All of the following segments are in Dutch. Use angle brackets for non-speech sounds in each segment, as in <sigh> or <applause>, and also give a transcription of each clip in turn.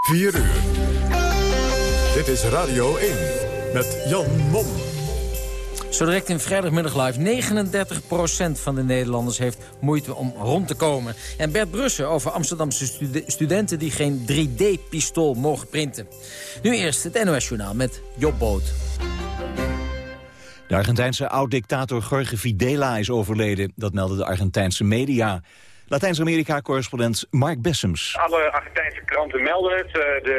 4 uur. Dit is Radio 1 met Jan Mom. Zo direct in vrijdagmiddag live. 39% van de Nederlanders heeft moeite om rond te komen. En Bert Brussen over Amsterdamse studenten... die geen 3D-pistool mogen printen. Nu eerst het NOS-journaal met Job Boot. De Argentijnse oud-dictator Jorge Videla is overleden. Dat melden de Argentijnse media. Latijns-Amerika-correspondent Mark Bessems. Alle Argentijnse kranten melden het. Eh, de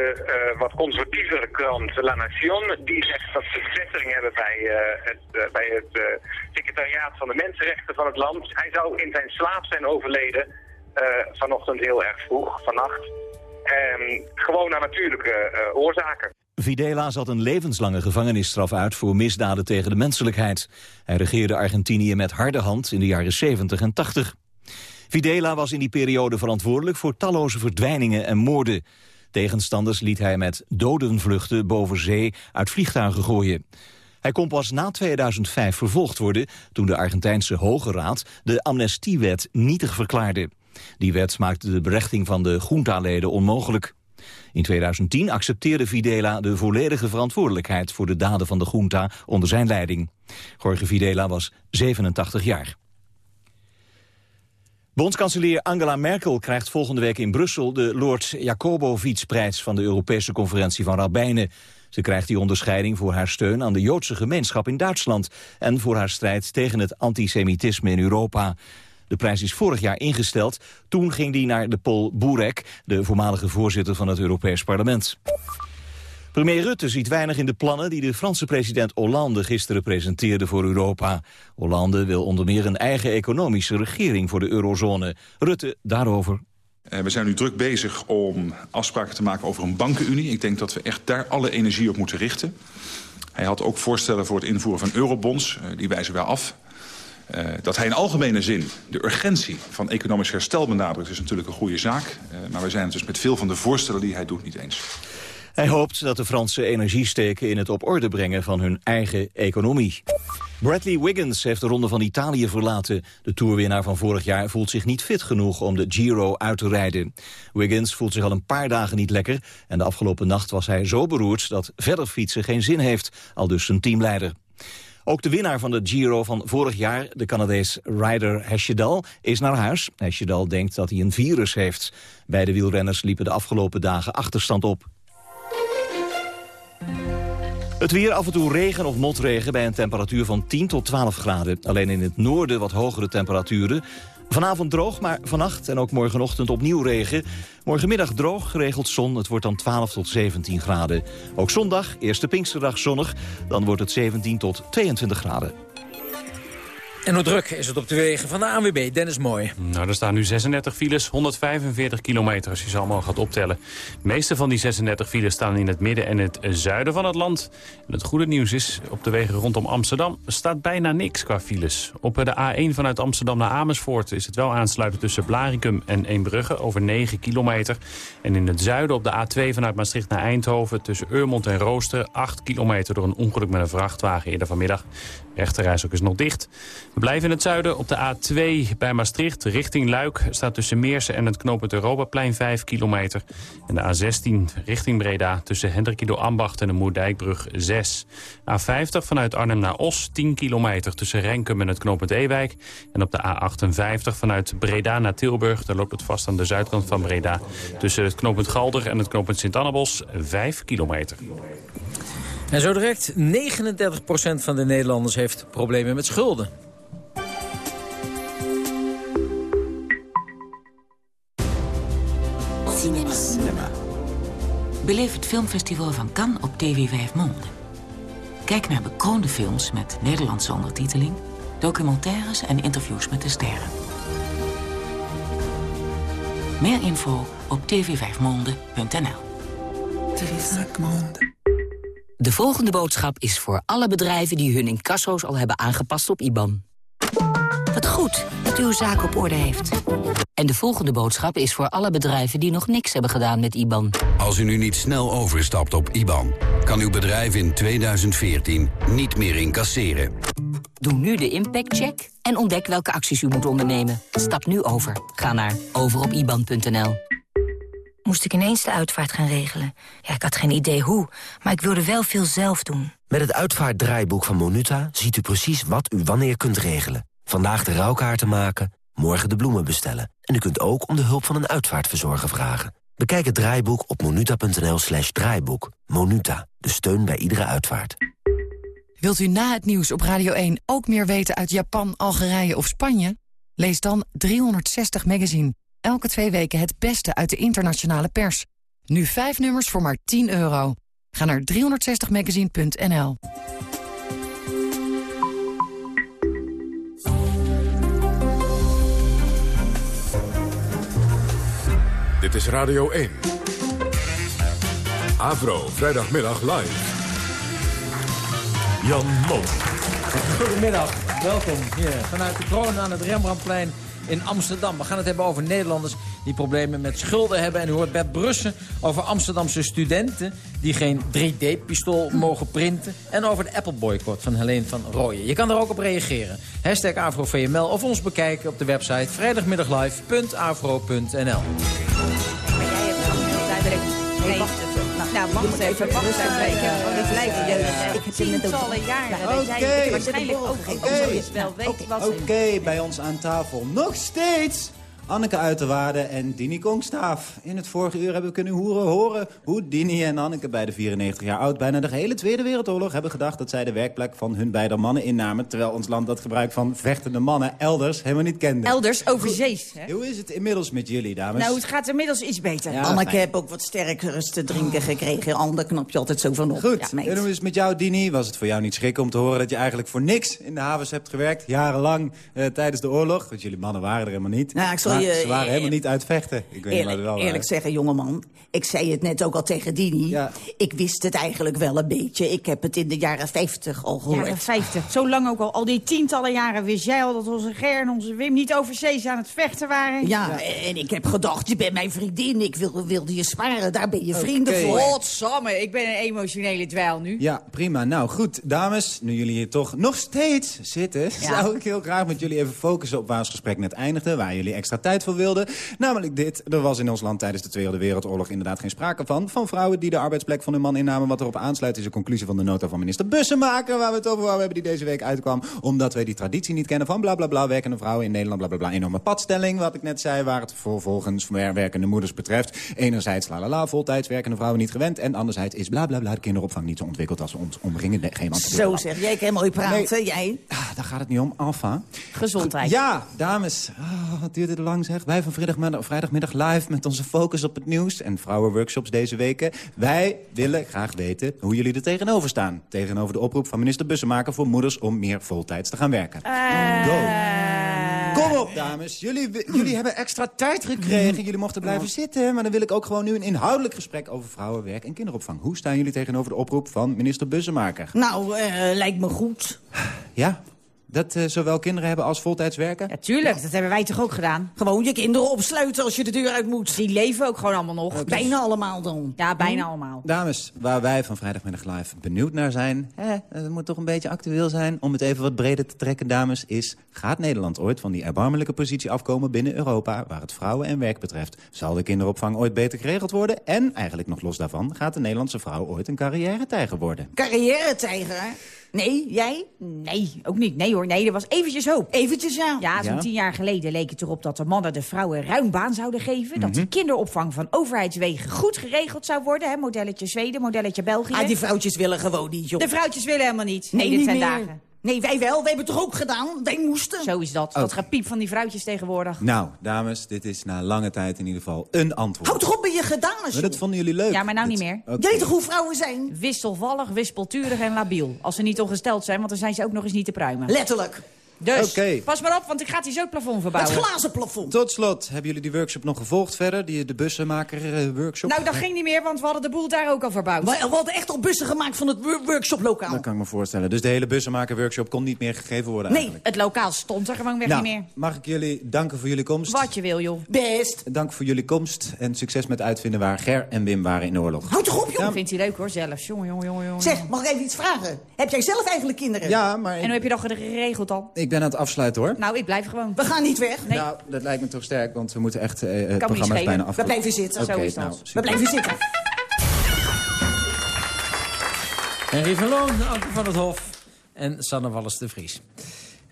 uh, wat conservatievere krant La Nación... die zegt dat ze bevestiging hebben bij, uh, het, bij het secretariaat van de mensenrechten van het land. Hij zou in zijn slaap zijn overleden vanochtend heel erg vroeg, vannacht. gewoon aan natuurlijke oorzaken. Videla zat een levenslange gevangenisstraf uit voor misdaden tegen de menselijkheid. Hij regeerde Argentinië met harde hand in de jaren 70 en 80. Videla was in die periode verantwoordelijk voor talloze verdwijningen en moorden. Tegenstanders liet hij met dodenvluchten boven zee uit vliegtuigen gooien. Hij kon pas na 2005 vervolgd worden toen de Argentijnse Hoge Raad de amnestiewet nietig verklaarde. Die wet maakte de berechting van de junta-leden onmogelijk. In 2010 accepteerde Videla de volledige verantwoordelijkheid voor de daden van de junta onder zijn leiding. Jorge Videla was 87 jaar. Bondskanselier Angela Merkel krijgt volgende week in Brussel de Lord Jacobowitz-prijs van de Europese conferentie van Rabbijnen. Ze krijgt die onderscheiding voor haar steun aan de Joodse gemeenschap in Duitsland en voor haar strijd tegen het antisemitisme in Europa. De prijs is vorig jaar ingesteld. Toen ging die naar de Pol Boerek, de voormalige voorzitter van het Europees Parlement. Premier Rutte ziet weinig in de plannen die de Franse president Hollande gisteren presenteerde voor Europa. Hollande wil onder meer een eigen economische regering voor de eurozone. Rutte daarover. Eh, we zijn nu druk bezig om afspraken te maken over een bankenunie. Ik denk dat we echt daar alle energie op moeten richten. Hij had ook voorstellen voor het invoeren van eurobonds. Eh, die wijzen wij af. Uh, dat hij in algemene zin de urgentie van economisch herstel benadrukt... is natuurlijk een goede zaak. Maar we zijn het dus met veel van de voorstellen die hij doet niet eens. Hij hoopt dat de Franse energie steken in het op orde brengen van hun eigen economie. Bradley Wiggins heeft de Ronde van Italië verlaten. De toerwinnaar van vorig jaar voelt zich niet fit genoeg om de Giro uit te rijden. Wiggins voelt zich al een paar dagen niet lekker... en de afgelopen nacht was hij zo beroerd dat verder fietsen geen zin heeft, al dus zijn teamleider. Ook de winnaar van de Giro van vorig jaar, de Canadees Ryder Hesjedal, is naar huis. Hesjedal denkt dat hij een virus heeft. Beide wielrenners liepen de afgelopen dagen achterstand op. Het weer af en toe regen of motregen bij een temperatuur van 10 tot 12 graden. Alleen in het noorden wat hogere temperaturen. Vanavond droog, maar vannacht en ook morgenochtend opnieuw regen. Morgenmiddag droog, geregeld zon. Het wordt dan 12 tot 17 graden. Ook zondag, eerste Pinksterdag zonnig. Dan wordt het 17 tot 22 graden. En hoe druk is het op de wegen van de ANWB? Dennis Mooi. Nou, er staan nu 36 files, 145 kilometer als je ze allemaal gaat optellen. De meeste van die 36 files staan in het midden en het zuiden van het land. En het goede nieuws is, op de wegen rondom Amsterdam staat bijna niks qua files. Op de A1 vanuit Amsterdam naar Amersfoort is het wel aansluiten tussen Blaricum en Eembrugge over 9 kilometer. En in het zuiden op de A2 vanuit Maastricht naar Eindhoven tussen Eurmond en Rooster 8 kilometer door een ongeluk met een vrachtwagen eerder vanmiddag. Rechterreis ook is nog dicht. We blijven in het zuiden op de A2 bij Maastricht richting Luik. Staat tussen Meersen en het knooppunt Europaplein 5 kilometer. En de A16 richting Breda tussen Hendrikido Ambacht en de Moerdijkbrug 6. A50 vanuit Arnhem naar Os 10 kilometer tussen Renkum en het knooppunt Ewijk. En op de A58 vanuit Breda naar Tilburg. Daar loopt het vast aan de zuidkant van Breda. Tussen het knooppunt Galder en het knooppunt Sint-Annabos 5 kilometer. En zo direct, 39% van de Nederlanders heeft problemen met schulden. Beleef het filmfestival van Cannes op TV 5 Monde. Kijk naar bekroonde films met Nederlandse ondertiteling... documentaires en interviews met de sterren. Meer info op tv5monde.nl De volgende boodschap is voor alle bedrijven die hun incasso's al hebben aangepast op IBAN. Wat goed dat u uw zaak op orde heeft. En de volgende boodschap is voor alle bedrijven die nog niks hebben gedaan met IBAN. Als u nu niet snel overstapt op IBAN, kan uw bedrijf in 2014 niet meer incasseren. Doe nu de impactcheck en ontdek welke acties u moet ondernemen. Stap nu over. Ga naar overopiban.nl. moest ik ineens de uitvaart gaan regelen. Ja, ik had geen idee hoe, maar ik wilde wel veel zelf doen. Met het uitvaartdraaiboek van Monuta ziet u precies wat u wanneer kunt regelen. Vandaag de rouwkaarten maken, morgen de bloemen bestellen. En u kunt ook om de hulp van een uitvaartverzorger vragen. Bekijk het draaiboek op monuta.nl slash draaiboek. Monuta, de steun bij iedere uitvaart. Wilt u na het nieuws op Radio 1 ook meer weten uit Japan, Algerije of Spanje? Lees dan 360 Magazine. Elke twee weken het beste uit de internationale pers. Nu vijf nummers voor maar 10 euro. Ga naar 360magazine.nl. Radio 1. Avro, vrijdagmiddag live. Jan Mom. Goedemiddag, welkom hier vanuit de kroon aan het Rembrandtplein in Amsterdam. We gaan het hebben over Nederlanders die problemen met schulden hebben. En u hoort Bert Brussen over Amsterdamse studenten... die geen 3D-pistool mogen printen. En over de Apple-boycott van Helene van Rooyen. Je kan er ook op reageren. Hashtag AfroVML of ons bekijken op de website vrijdagmiddaglive.afro.nl. Nee, wacht even. Nou, wacht even. Wacht even. Ik heb Ik heb tientallen jaren. Oké. Waarschijnlijk ook wel weet wat Oké, bij ons aan tafel nog steeds Anneke Uiterwaarde en Dini Kongstaaf. In het vorige uur hebben we kunnen horen, horen hoe Dini en Anneke... bij de 94 jaar oud bijna de hele Tweede Wereldoorlog... hebben gedacht dat zij de werkplek van hun beide mannen innamen... terwijl ons land dat gebruik van vechtende mannen elders helemaal niet kende. Elders, overzees. Hè? Hoe is het inmiddels met jullie, dames? Nou, het gaat inmiddels iets beter. Ja, Anneke heb ook wat sterker te drinken gekregen. Ander knap je altijd zo van op. Goed, ja, en hoe is het met jou, Dini? Was het voor jou niet schrik om te horen dat je eigenlijk voor niks in de havens hebt gewerkt? Jarenlang uh, tijdens de oorlog? Want jullie mannen waren er helemaal niet. Nou, ik je, ze waren helemaal niet uit vechten. Ik weet eerlijk, wel eerlijk zeggen, jongeman. Ik zei het net ook al tegen Dini. Ja. Ik wist het eigenlijk wel een beetje. Ik heb het in de jaren 50 al gehoord. Jaren 50. Zo lang ook al. Al die tientallen jaren wist jij al dat onze Ger en onze Wim niet overzees aan het vechten waren. Ja, ja, en ik heb gedacht, je bent mijn vriendin. Ik wil, wilde je sparen. Daar ben je vrienden Oké. voor. Godsamme, ik ben een emotionele dweil nu. Ja, prima. Nou goed, dames, nu jullie hier toch nog steeds zitten... zou ik heel graag met jullie even focussen op waar ons gesprek net eindigde... waar jullie extra tijd voor wilden. Namelijk dit, er was in ons land tijdens de Tweede Wereldoorlog inderdaad geen sprake van... van vrouwen die de arbeidsplek van hun man innamen. Wat erop aansluit is een conclusie van de nota van minister Bussemaker... waar we het over hebben die deze week uitkwam. Omdat wij die traditie niet kennen van bla bla bla... werkende vrouwen in Nederland, bla bla bla. Enorme padstelling, wat ik net zei, waar het vervolgens werkende moeders betreft. Enerzijds la la la, voltijds werkende vrouwen niet gewend... en anderzijds is bla bla bla de kinderopvang niet zo ontwikkeld als we ons omgingen. Nee, geen Zo zeg, jij kan mooi praten, Nee. jij. Ah, daar gaat het niet om, Alfa. Gezondheid. Ja, dames. Ah, wat duurt het lang zeg. Wij van vrijdagmiddag, vrijdagmiddag live met onze focus op het nieuws... en vrouwenworkshops deze weken. Wij willen graag weten hoe jullie er tegenover staan. Tegenover de oproep van minister Bussemaker voor moeders... om meer voltijds te gaan werken. Go. Kom op, dames. Jullie, jullie hebben extra tijd gekregen. Jullie mochten blijven zitten. Maar dan wil ik ook gewoon nu een inhoudelijk gesprek... over vrouwenwerk en kinderopvang. Hoe staan jullie tegenover de oproep van minister Bussemaker? Nou, eh, lijkt me goed. Ja? Dat eh, zowel kinderen hebben als voltijds werken? Ja, tuurlijk, dat hebben wij toch ook gedaan? Gewoon je kinderen opsluiten als je de deur uit moet. Die leven ook gewoon allemaal nog. Bijna allemaal dan. Ja, bijna allemaal. Dames, waar wij van Vrijdagmiddag Live benieuwd naar zijn... Hè, het moet toch een beetje actueel zijn om het even wat breder te trekken, dames... is, gaat Nederland ooit van die erbarmelijke positie afkomen binnen Europa... waar het vrouwen en werk betreft? Zal de kinderopvang ooit beter geregeld worden? En, eigenlijk nog los daarvan, gaat de Nederlandse vrouw ooit een carrière-tijger worden? Carrière-tijger, hè? Nee, jij? Nee, ook niet. Nee hoor, nee, er was eventjes hoop. Eventjes, ja. Ja, zo'n Ja? tien jaar geleden leek het erop dat de mannen de vrouwen ruim baan zouden geven. Dat Mhm. de kinderopvang van overheidswegen goed geregeld zou worden. Hè? Modelletje Zweden, modelletje België. Ah, die vrouwtjes willen gewoon niet, joh. De vrouwtjes willen helemaal niet. Nee, dit niet zijn meer. dagen. Nee, wij wel. Wij hebben het toch ook gedaan? Wij moesten. Zo is dat. Dat gepiep van die vrouwtjes tegenwoordig. Nou, dames, dit is na lange tijd in ieder geval een antwoord. Houd toch op met je gedaan, Maar dat vonden jullie leuk? Ja, maar nou Dit- niet meer. Je weet toch hoe vrouwen zijn? Wisselvallig, wispelturig en labiel. Als ze niet ongesteld zijn, want dan zijn ze ook nog eens niet te pruimen. Letterlijk. Dus, Oké. pas maar op, want ik ga die zo het plafond Het verbouwen. glazen plafond. Tot slot, hebben jullie die workshop nog gevolgd verder? Die, de bussenmaker-workshop? Nou, dat ging niet meer, want we hadden de boel daar ook al verbouwd. We we hadden echt al bussen gemaakt van het wo- workshoplokaal. Dat kan ik me voorstellen. Dus de hele bussenmaker-workshop kon niet meer gegeven worden Nee, eigenlijk. Het lokaal stond er gewoon weg Nou, niet meer. mag ik jullie danken voor jullie komst? Wat je wil, joh. Best. Dank voor jullie komst en succes met uitvinden waar Ger en Wim waren in de oorlog. Houd toch op, joh. Dat vindt hij leuk, hoor, zelfs. Jongen, jongen, jongen, jongen. Zeg, mag ik even iets vragen? Heb jij zelf eigenlijk kinderen? Ja, maar En hoe heb je dat geregeld dan? ik ben aan het afsluiten, hoor. Nou, ik blijf gewoon. We gaan niet weg. Nee. Nou, dat lijkt me toch sterk, want we moeten echt... eh, het programma schelen. bijna We af. blijven zitten. Zo is dat. nou, We super. blijven zitten. Henry van Loon, Anke van het Hof en Sanne Wallis de Vries.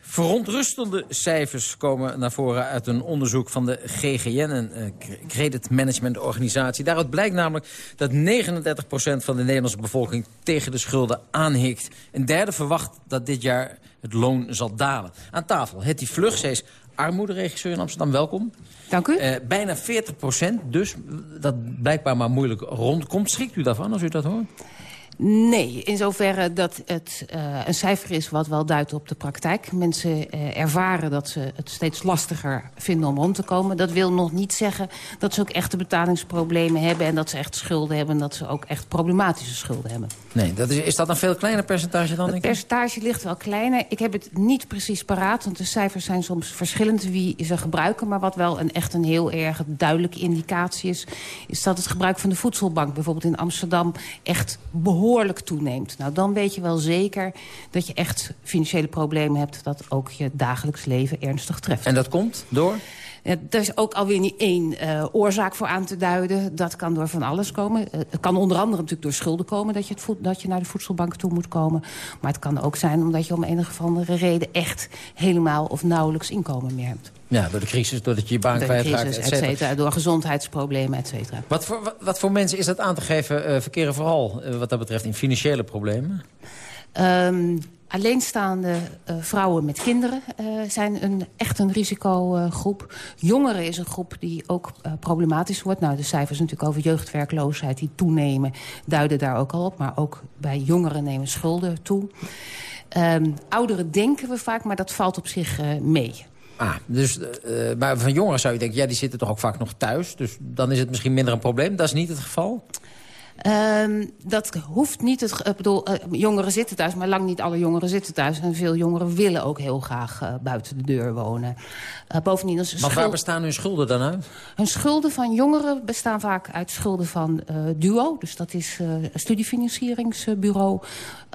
Verontrustende cijfers komen naar voren uit een onderzoek van de GGN, een eh, credit management organisatie. Daaruit blijkt namelijk dat 39% van de Nederlandse bevolking tegen de schulden aanhikt. Een derde verwacht dat dit jaar het loon zal dalen. Aan tafel Hetty Vlug, zij is armoederegisseur in Amsterdam. Welkom. Dank u. Eh, bijna 40% dus, dat blijkbaar maar moeilijk rondkomt. Schrikt u daarvan als u dat hoort? Nee, in zoverre dat het uh, een cijfer is wat wel duidt op de praktijk. Mensen uh, ervaren dat ze het steeds lastiger vinden om rond te komen. Dat wil nog niet zeggen dat ze ook echte betalingsproblemen hebben... en dat ze echt schulden hebben en dat ze ook echt problematische schulden hebben. Nee, dat is, is dat een veel kleiner percentage dan? Het percentage ligt wel kleiner. Ik heb het niet precies paraat, want de cijfers zijn soms verschillend wie ze gebruiken. Maar wat wel een, echt een heel erg duidelijke indicatie is... is dat het gebruik van de voedselbank bijvoorbeeld in Amsterdam echt behoorlijk toeneemt. Nou, dan weet je wel zeker dat je echt financiële problemen hebt... dat ook je dagelijks leven ernstig treft. En dat komt door? Ja, er is ook alweer niet één uh, oorzaak voor aan te duiden. Dat kan door van alles komen. Uh, het kan onder andere natuurlijk door schulden komen... Dat je, het dat je naar de voedselbank toe moet komen. Maar het kan ook zijn omdat je om een of andere reden... echt helemaal of nauwelijks inkomen meer hebt. Ja, door de crisis, doordat je je baan kwijtraakt, et cetera. et cetera. Door gezondheidsproblemen, et cetera. Wat voor, wat, wat voor mensen is dat aan te geven? Uh, verkeren vooral wat dat betreft in financiële problemen? Um, alleenstaande uh, vrouwen met kinderen uh, zijn een, echt een risicogroep. Jongeren is een groep die ook problematisch wordt. Nou, de cijfers natuurlijk over jeugdwerkloosheid die toenemen... duiden daar ook al op. Maar ook bij jongeren nemen schulden toe. Um, ouderen denken we vaak, maar dat valt op zich mee. Ah, dus, maar van jongeren zou je denken, ja, die zitten toch ook vaak nog thuis. Dus dan is het misschien minder een probleem. Dat is niet het geval? Um, dat hoeft niet. Het, ik bedoel, uh, jongeren zitten thuis, maar lang niet alle jongeren zitten thuis. En veel jongeren willen ook heel graag uh, buiten de deur wonen. Uh, bovendien maar waar bestaan hun schulden dan uit? Hun schulden van jongeren bestaan vaak uit schulden van DUO. Dus dat is studiefinancieringsbureau.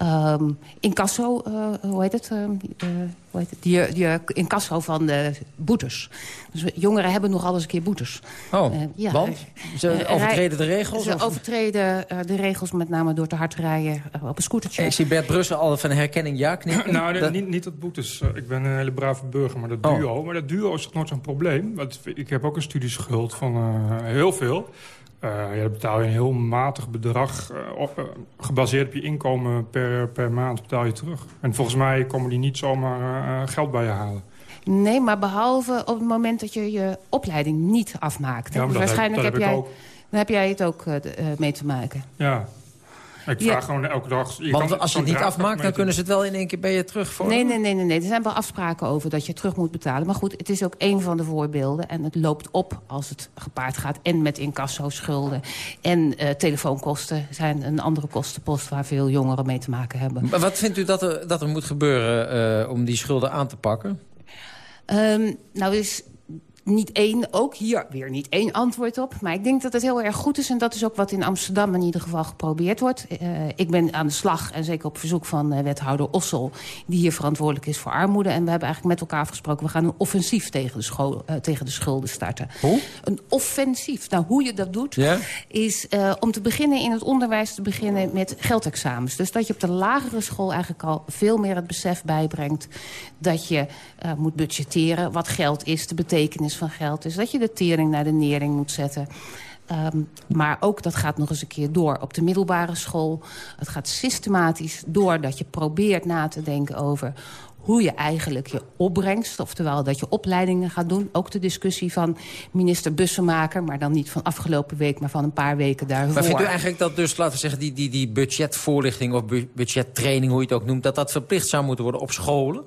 Um, incasso, hoe heet het? Hoe heet het? Die, die incasso van de boetes. Dus jongeren hebben nog alles een keer boetes. Oh, ja, want? Ze overtreden de regels? Ze of? overtreden uh, de regels met name door te hard rijden uh, op een scootertje. Ik zie Bert Brussel al van herkenning ja knikken. nou, nee, dat... niet, niet dat boetes. Ik ben een hele brave burger, maar dat duo. Oh. Maar dat duo is toch nooit zo'n probleem. Want ik heb ook een studieschuld van heel veel. Uh, ja, dan betaal je een heel matig bedrag. Uh, op, uh, gebaseerd op je inkomen per, per maand betaal je terug. En volgens mij komen die niet zomaar geld bij je halen. Nee, maar behalve op het moment dat je je opleiding niet afmaakt. Ja, dus waarschijnlijk heb, heb, jij, ook. dan heb jij het ook mee te maken. Ja. Ik vraag ja. gewoon elke dag... Je Want als je het niet afmaakt, dan kunnen ze het wel in één keer bij je terug nee, nee, nee, nee, nee. Er zijn wel afspraken over dat je terug moet betalen. Maar goed, het is ook één van de voorbeelden. En het loopt op als het gepaard gaat. En met incasso-schulden. En uh, telefoonkosten zijn een andere kostenpost... waar veel jongeren mee te maken hebben. Maar wat vindt u dat er, dat er moet gebeuren uh, om die schulden aan te pakken? Um, nou, is niet één, ook hier weer niet één antwoord op. Maar ik denk dat het heel erg goed is. En dat is ook wat in Amsterdam in ieder geval geprobeerd wordt. Uh, ik ben aan de slag, en zeker op verzoek van uh, wethouder Ossel... die hier verantwoordelijk is voor armoede. En we hebben eigenlijk met elkaar afgesproken... we gaan een offensief tegen de, school, uh, tegen de schulden starten. Hoe? Een offensief. Nou, hoe je dat doet, is om te beginnen in het onderwijs... te beginnen met geldexamens. Dus dat je op de lagere school eigenlijk al veel meer het besef bijbrengt... dat je moet budgetteren, wat geld is, de betekenis van geld is. Dat je de tering naar de nering moet zetten. Um, maar ook, dat gaat nog eens een keer door op de middelbare school. Het gaat systematisch door dat je probeert na te denken over hoe je eigenlijk je opbrengst... oftewel dat je opleidingen gaat doen. Ook de discussie van minister Bussemaker... maar dan niet van afgelopen week, maar van een paar weken daarvoor. Maar vindt u eigenlijk dat dus, laten we zeggen... die, die, die budgetvoorlichting of budgettraining, hoe je het ook noemt... dat dat verplicht zou moeten worden op scholen?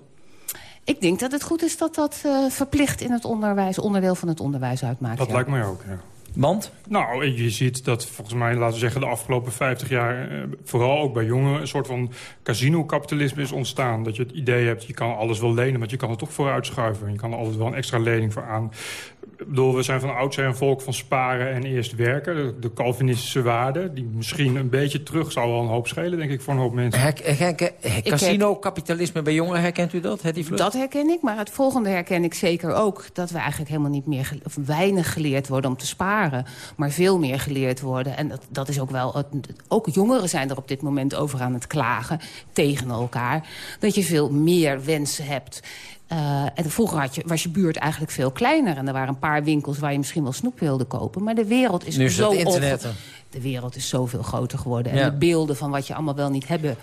Ik denk dat het goed is dat dat uh, verplicht in het onderwijs, onderdeel van het onderwijs uitmaakt. Dat ja. lijkt mij ook, ja. Want? Nou, je ziet dat volgens mij, laten we zeggen, de afgelopen 50 jaar... Eh, vooral ook bij jongeren, een soort van casino-kapitalisme is ontstaan. Dat je het idee hebt, je kan alles wel lenen, maar je kan het toch vooruit schuiven. Je kan er altijd wel een extra lening voor aan bedoel, we zijn van oudsher een volk van sparen en eerst werken. De, de Calvinistische waarden, die misschien een beetje terug zou wel een hoop schelen, denk ik, voor een hoop mensen. Her, her, her, Casino-kapitalisme bij jongeren, herkent u dat? Dat herken ik, maar het volgende herken ik zeker ook. Dat we eigenlijk helemaal niet meer, of weinig geleerd worden om te sparen. Maar veel meer geleerd worden. En dat, dat is ook wel, ook jongeren zijn er op dit moment over aan het klagen tegen elkaar. Dat je veel meer wensen hebt. Uh, en vroeger had je, was je buurt eigenlijk veel kleiner. En er waren een paar winkels waar je misschien wel snoep wilde kopen. Maar de wereld is, nu is zo... Het internet. De wereld is zoveel groter geworden. En de beelden van wat je allemaal wel niet hebben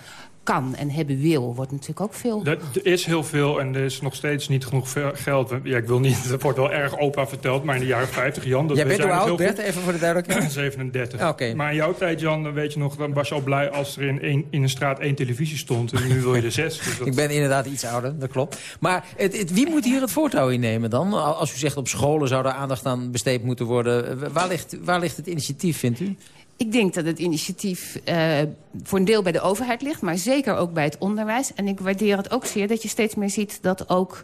kan en hebben wil, wordt natuurlijk ook veel. Er, is heel veel en er is nog steeds niet genoeg geld. Ja, ik wil niet, dat <laughs> wordt wel erg opa verteld, maar in de jaren 50, Jan... Dat Jij bent hoe oud, Bert? Even voor de duidelijkheid. <clears throat> 37. Okay. Maar in jouw tijd, Jan, weet je nog, dan was je al blij als er in, een, in een straat één televisie stond. En nu wil je er <laughs> zes. Dus dat... Ik ben inderdaad iets ouder, dat klopt. Maar het, het, wie moet hier het voortouw innemen dan? Als u zegt op scholen zou er aandacht aan besteed moeten worden. Waar ligt, waar ligt het initiatief, vindt u? Ik denk dat het initiatief uh, voor een deel bij de overheid ligt... maar zeker ook bij het onderwijs. En ik waardeer het ook zeer dat je steeds meer ziet... dat ook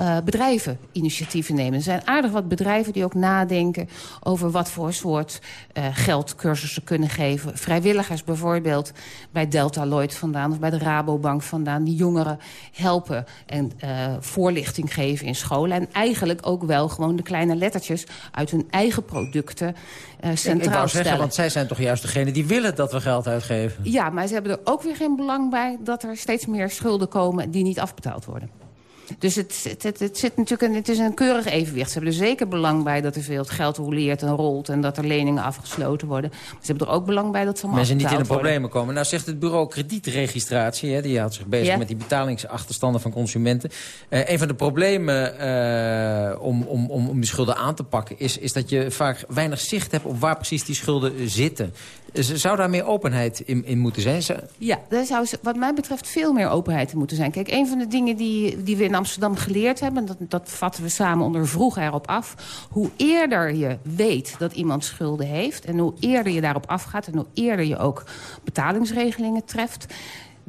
uh, bedrijven initiatieven nemen. Er zijn aardig wat bedrijven die ook nadenken... over wat voor soort uh, geldcursussen kunnen geven. Vrijwilligers bijvoorbeeld bij Delta Lloyd vandaan... of bij de Rabobank vandaan. Die jongeren helpen en voorlichting geven in scholen. En eigenlijk ook wel gewoon de kleine lettertjes... uit hun eigen producten centraal ik, ik wou zeggen, stellen. Want zij zijn toch juist degene die willen dat we geld uitgeven? Ja, maar ze hebben er ook weer geen belang bij... dat er steeds meer schulden komen die niet afbetaald worden. Dus het, het, het, het, zit natuurlijk een, het is een keurig evenwicht. Ze hebben er zeker belang bij dat er veel geld roleert en rolt... en dat er leningen afgesloten worden. Maar ze hebben er ook belang bij dat ze allemaal Mensen niet in de worden. problemen komen. Nou zegt het bureau kredietregistratie... Hè, die houdt zich bezig Ja. met die betalingsachterstanden van consumenten. Eh, een van de problemen eh, om, om, om, om die schulden aan te pakken... Is, is dat je vaak weinig zicht hebt op waar precies die schulden zitten. Dus Zou daar meer openheid in, in moeten zijn? Ja, daar zou wat mij betreft veel meer openheid in moeten zijn. Kijk, een van de dingen die, die we in Amsterdam geleerd hebben... dat, dat vatten we samen onder vroeg erop af... hoe eerder je weet dat iemand schulden heeft... en hoe eerder je daarop afgaat... en hoe eerder je ook betalingsregelingen treft...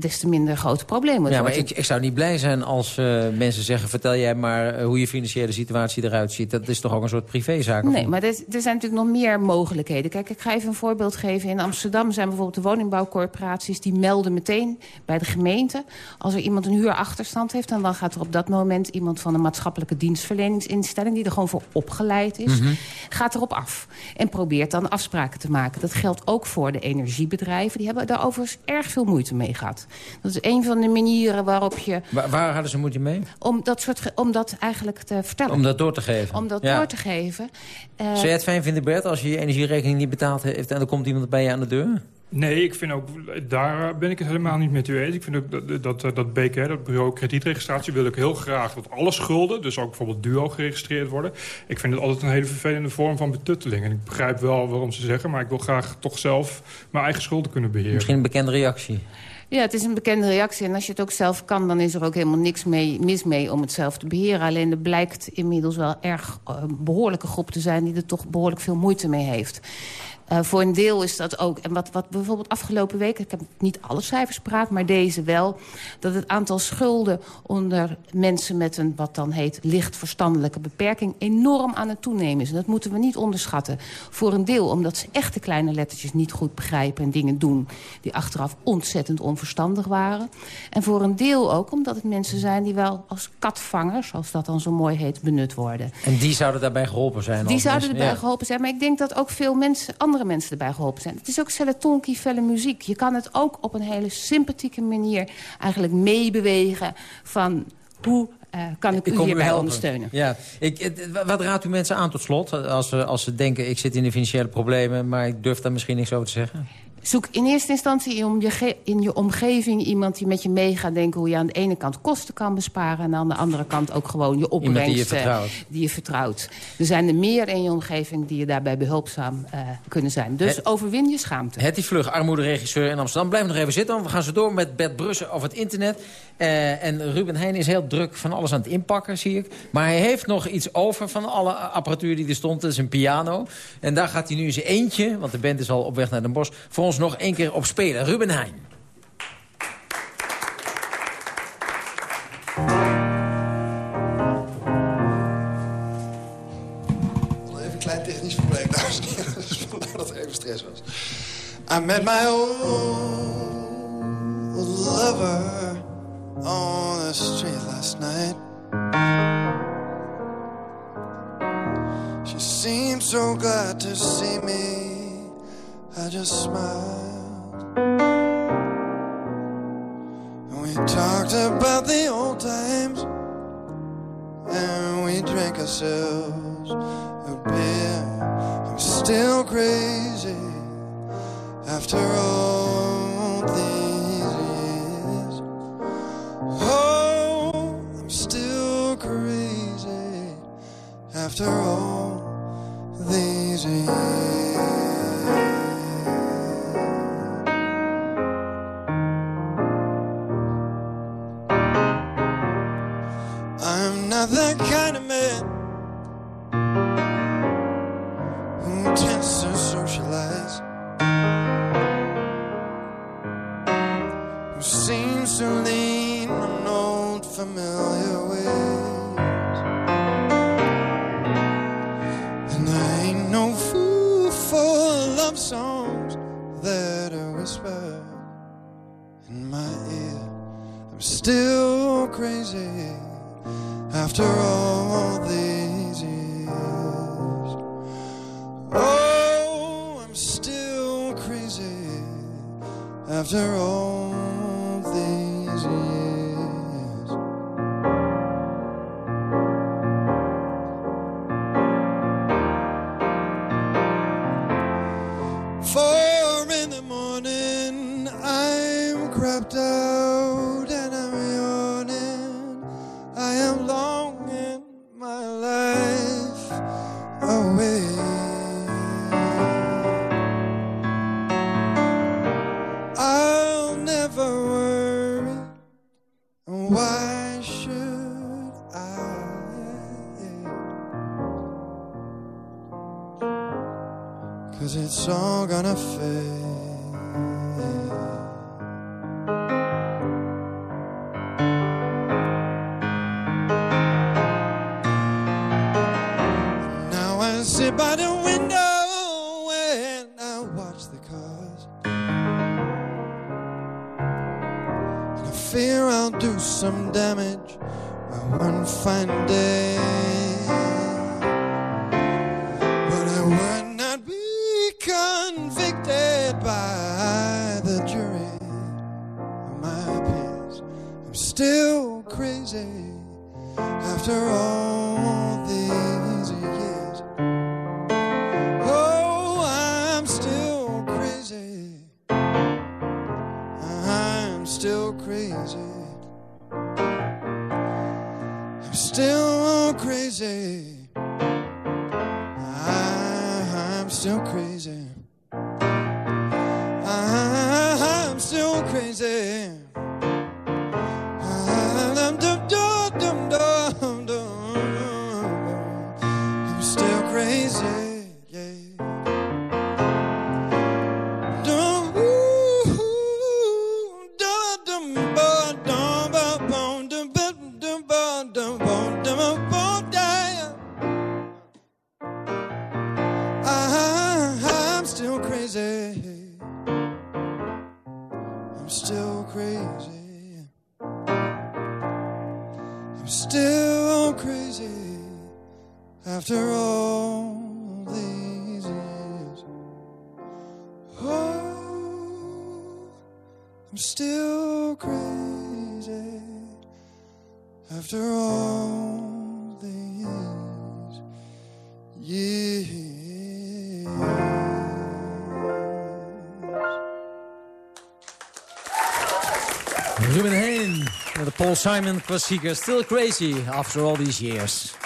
des te minder grote problemen Ja, maar ik, ik zou niet blij zijn als eh, mensen zeggen... vertel jij maar eh, hoe je financiële situatie eruit ziet. Dat is toch ook een soort privézaak? Nee, maar er, er zijn natuurlijk nog meer mogelijkheden. Kijk, ik ga even een voorbeeld geven. In Amsterdam zijn bijvoorbeeld de woningbouwcorporaties... die melden meteen bij de gemeente... als er iemand een huurachterstand heeft... en dan gaat er op dat moment iemand van een maatschappelijke dienstverleningsinstelling... die er gewoon voor opgeleid is, Mhm. gaat erop af. En probeert dan afspraken te maken. Dat geldt ook voor de energiebedrijven. Die hebben daar overigens erg veel moeite mee gehad. Dat is een van de manieren waarop je... Waar, waar hadden ze moeite mee? Om dat, soort, om dat eigenlijk te vertellen. Om dat door te geven? Om dat Ja. door te geven. Eh, Zou jij het fijn vinden, Bert, als je je energierekening niet betaald heeft... en er komt iemand bij je aan de deur? Nee, ik vind ook, daar ben ik het helemaal niet met u eens. Ik vind ook dat, dat, dat, dat BK, dat bureau kredietregistratie, wil ik heel graag dat alle schulden, dus ook bijvoorbeeld duo, geregistreerd worden. Ik vind het altijd een hele vervelende vorm van betutteling. En ik begrijp wel waarom ze zeggen, maar ik wil graag toch zelf mijn eigen schulden kunnen beheren. Misschien een bekende reactie. Ja, het is een bekende reactie. En als je het ook zelf kan, dan is er ook helemaal niks mee, mis mee om het zelf te beheren. Alleen er blijkt inmiddels wel erg eh, behoorlijke groep te zijn... die er toch behoorlijk veel moeite mee heeft. Eh, voor een deel is dat ook, en wat, wat bijvoorbeeld afgelopen week... ik heb niet alle cijfers paraat, maar deze wel... dat het aantal schulden onder mensen met een, wat dan heet... licht verstandelijke beperking enorm aan het toenemen is. En dat moeten we niet onderschatten. Voor een deel omdat ze echt de kleine lettertjes niet goed begrijpen... en dingen doen die achteraf ontzettend onverstandig waren. En voor een deel ook omdat het mensen zijn die wel als katvangers... zoals dat dan zo mooi heet, benut worden. En die zouden daarbij geholpen zijn? Die als zouden ja. geholpen zijn. Maar ik denk dat ook veel mensen, andere mensen erbij geholpen zijn. Het is ook celetonki, felle muziek. Je kan het ook op een hele sympathieke manier eigenlijk meebewegen... van hoe eh, kan ik, Ik u hierbij helpen. ondersteunen. Ja. Ik, wat raadt u mensen aan tot slot? Als, ze- als ze denken, ik zit in de financiële problemen... maar ik durf daar misschien niks over te zeggen? Zoek in eerste instantie in je, in je omgeving iemand die met je mee gaat denken... hoe je aan de ene kant kosten kan besparen... en aan de andere kant ook gewoon je opbrengst... die je vertrouwt. die je vertrouwt. Er zijn er meer in je omgeving die je daarbij behulpzaam eh, kunnen zijn. Dus Het- overwin je schaamte. Hetty Vlug, armoederegisseur in Amsterdam. Blijf nog even zitten, want we gaan zo door met Bert Brussen over het internet. Eh, en Ruben Heijn is heel druk van alles aan het inpakken, zie ik. Maar hij heeft nog iets over van alle apparatuur die er stond. Dat is een piano. En daar gaat hij nu eens eentje, want de band is al op weg naar Den Bosch... voor ons nog één keer op spelen. Ruben Heijn. Even een klein technisch probleem, <laughs> dat er even stress was. I met my lover on the street last night. She seemed so glad to see me. I just smiled. And we talked about the old times. And we drank ourselves a beer. I'm still crazy after all these years. Oh, I'm still crazy after all these years. not that kind of man. by the jury of my peers. I'm still crazy after all. Paul Simon klassieker Still Crazy After All These Years.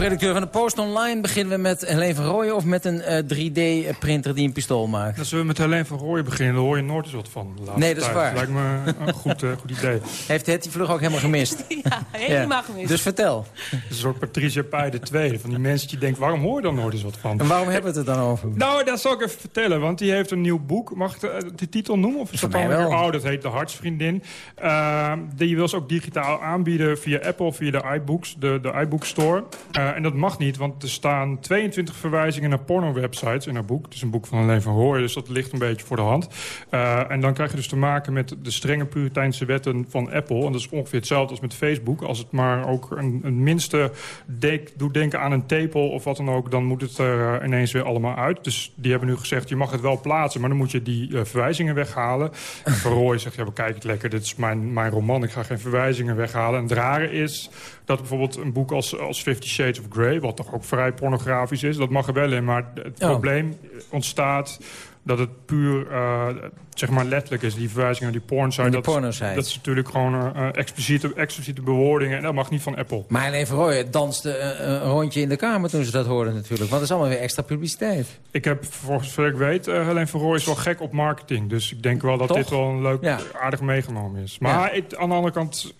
Hoofdredacteur van de Post Online beginnen we met Helene van Rooyen... of met een 3D-printer die een pistool maakt? Als we met Helene van Rooyen beginnen, daar hoor je nooit eens wat van. Nee, dat is tijd. waar. Lijkt me een goed, eh, goed idee. <laughs> Heeft het die vlug ook helemaal gemist? <laughs> Ja, helemaal gemist. Dus vertel. Een soort Patricia Pai de tweede. Van die mensen die denken, waarom hoor je dan nooit eens wat van? En waarom hebben we het er dan over? Nou, dat zal ik even vertellen, want die heeft een nieuw boek. Mag ik de, de titel noemen? Of is dat mij dan- wel. Oh, dat heet De Hartsvriendin. Eh, die wil ze ook digitaal aanbieden via Apple, via de iBooks, de, de iBook Store. Eh, en dat mag niet, want er staan 22 verwijzingen naar porno-websites in haar boek. Het is een boek van Alleen van Rooyen, dus dat ligt een beetje voor de hand. Eh, en dan krijg je dus te maken met de strenge puriteinse wetten van Apple. En dat is ongeveer hetzelfde als met Facebook. Als het maar ook een, een minste doet denken aan een tepel of wat dan ook... dan moet het er eh, ineens weer allemaal uit. Dus die hebben nu gezegd, je mag het wel plaatsen... maar dan moet je die verwijzingen weghalen. En Van Rooij zegt, ja, bekijk het lekker, dit is mijn, mijn roman... ik ga geen verwijzingen weghalen. En het rare is dat bijvoorbeeld een boek als, als Fifty Shades of Grey... wat toch ook vrij pornografisch is, dat mag er wel in. Maar het probleem ontstaat dat het puur, eh, zeg maar letterlijk is, die verwijzing naar die pornsite. Die dat, pornosite. dat is natuurlijk gewoon eh, eh, expliciete, expliciete bewoordingen. En dat mag niet van Apple. Maar Helene van Rooyen danste een rondje in de kamer toen ze dat hoorden natuurlijk. Want dat is allemaal weer extra publiciteit. Ik heb, voor zover ik weet, uh, Helene van Rooij is wel gek op marketing. Dus ik denk wel dat Toch? dit wel een leuk, Ja. aardig meegenomen is. Maar aan de andere kant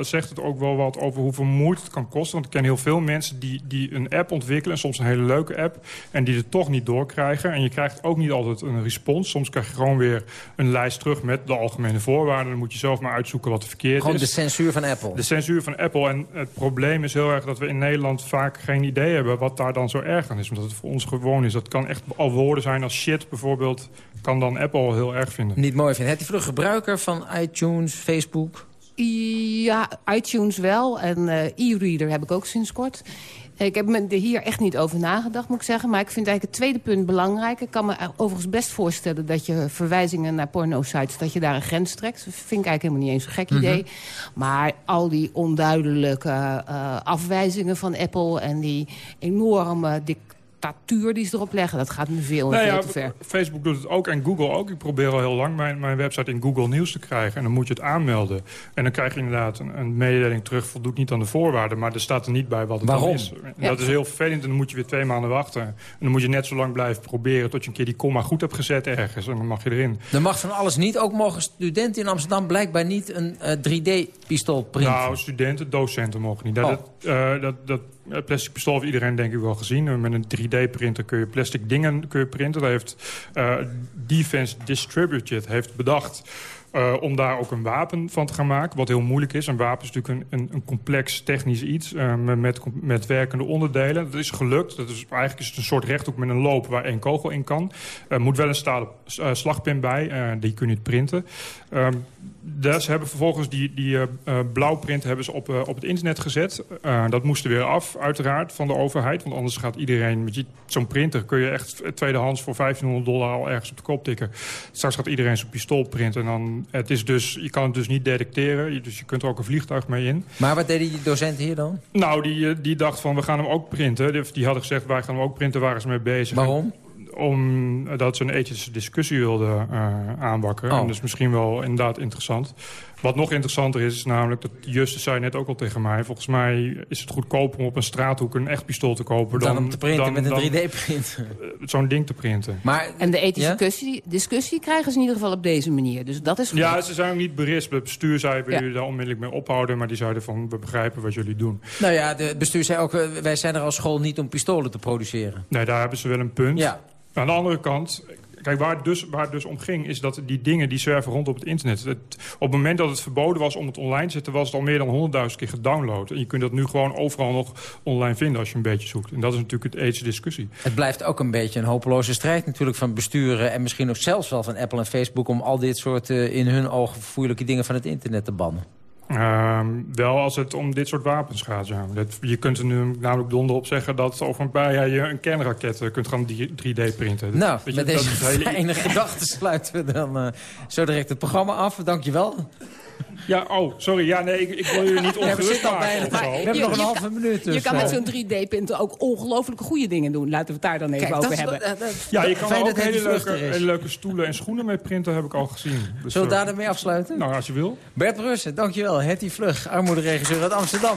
zegt het ook wel wat over hoeveel moeite het kan kosten. Want ik ken heel veel mensen die, die een app ontwikkelen. En soms een hele leuke app. En die het toch niet doorkrijgen. En je krijgt ook niet altijd een respons. Soms krijg je gewoon weer een lijst terug met de algemene voorwaarden. Dan moet je zelf maar uitzoeken wat er verkeerd Gewoon is. de censuur van Apple. De censuur van Apple. En het probleem is heel erg dat we in Nederland vaak geen idee hebben wat daar dan zo erg aan is. Omdat het voor ons gewoon is. Dat kan echt al woorden zijn als shit bijvoorbeeld. Kan dan Apple heel erg vinden. Niet mooi vinden. Het die vlug gebruiker van iTunes, Facebook... Ja, iTunes wel. En eh, e-reader heb ik ook sinds kort. Ik heb me er hier echt niet over nagedacht, moet ik zeggen. Maar ik vind eigenlijk het tweede punt belangrijk. Ik kan me overigens best voorstellen dat je verwijzingen naar porno-sites... dat je daar een grens trekt. Dat vind ik eigenlijk helemaal niet eens een gek Mhm. idee. Maar al die onduidelijke eh, afwijzingen van Apple... en die enorme dictatuur die ze erop leggen... dat gaat nu veel en Nou veel ja, te ver. Facebook doet het ook en Google ook. Ik probeer al heel lang mijn, mijn website in Google Nieuws te krijgen. En dan moet je het aanmelden. En dan krijg je inderdaad een, een mededeling terug. Voldoet niet aan de voorwaarden. Maar er staat er niet bij wat het Waarom? dan is. En Ja. Dat is heel vervelend. En dan moet je weer twee maanden wachten. En dan moet je net zo lang blijven proberen... tot je een keer die komma goed hebt gezet ergens. En dan mag je erin. Er mag van alles niet. Ook mogen studenten in Amsterdam blijkbaar niet een 3D-pistool printen. Nou, studenten, docenten mogen niet. Dat, Oh. dat, eh, dat, dat eh, plastic pistool heeft iedereen denk ik wel gezien. Met een 3D-printer kun je plastic dingen kun je printen. Daar heeft eh, Defense Distributed heeft bedacht... eh, om daar ook een wapen van te gaan maken, wat heel moeilijk is. Een wapen is natuurlijk een, een, een complex technisch iets met, met, werkende onderdelen. Dat is gelukt. Dat is, eigenlijk is het een soort rechthoek met een loop waar één kogel in kan. Er moet wel een stalen slagpin bij, die kun je printen. Daar- ze hebben vervolgens die, die eh, eh, blauwprint hebben ze op, eh, op het internet gezet. Dat moest er weer af, uiteraard, van de overheid. Want anders gaat iedereen... met Zo'n printer kun je echt tweedehands voor 1500 dollar al ergens op de kop tikken. Straks gaat iedereen zijn pistool printen. En dan, het is dus, je kan het dus niet detecteren. Dus je kunt er ook een vliegtuig mee in. Maar wat deden die docenten hier dan? Nou, die, die dacht van, we gaan hem ook printen. Die, die hadden gezegd, wij gaan hem ook printen. Waren ze mee bezig. Waarom? Omdat ze een ethische discussie wilden eh, aanwakkeren. Oh. En dat is misschien wel inderdaad interessant. Wat nog interessanter is, is namelijk... dat Justus zei net ook al tegen mij... volgens mij is het goedkoper om op een straathoek een echt pistool te kopen... Dan, dan, om te printen dan- met een 3D-printer. eh, Zo'n ding te printen. Maar, En de ethische Ja? discussie, discussie krijgen ze in ieder geval op deze manier. Dus dat is goed. Ja, ze zijn ook niet berispt. Het bestuur zei, willen Ja. jullie daar onmiddellijk mee ophouden? Maar die zeiden van, we begrijpen wat jullie doen. Nou ja, de bestuur zei ook... eh, wij zijn er als school niet om pistolen te produceren. Nee, daar hebben ze wel een punt. Ja. Aan de andere kant, kijk, waar het, dus, waar dus om ging... is dat die dingen die zwerven rond op het internet. Op het moment dat het verboden was om het online te zetten... was het al meer dan 100.000 keer gedownload. En je kunt dat nu gewoon overal nog online vinden als je een beetje zoekt. En dat is natuurlijk het ethische discussie. Het blijft ook een beetje een hopeloze strijd natuurlijk van besturen... en misschien ook zelfs wel van Apple en Facebook... om al dit soort eh, in hun ogen verfoeilijke dingen van het internet te bannen. Ehm, wel als het om dit soort wapens gaat. Ja. Dat, je kunt er nu namelijk donder op zeggen dat over een paar jaar je een kernraket eh, kunt gaan 3D printen. Dat- Nou, weet je, met deze hele- fijne <laughs> gedachten sluiten we dan eh, zo direct het programma af. Dank je wel. Ja, oh, sorry. Ja, nee, ik, ik wil jullie niet <laughs> ongerust maken bijna. of zo. We hebben nog een halve minuut. Dus, je kan met zo'n 3D-printer ook ongelooflijk goede dingen doen. Laten we het daar dan even Kijk, over dat hebben. dat- dat- Ja, je kan er ook hele leuke, hele leuke stoelen en schoenen mee printen, heb ik al gezien. Dus, Zullen we eh, daar dan mee afsluiten? Nou, als je wil. Bert Brussen, dankjewel. Hetty Vlug, armoederegisseur uit Amsterdam.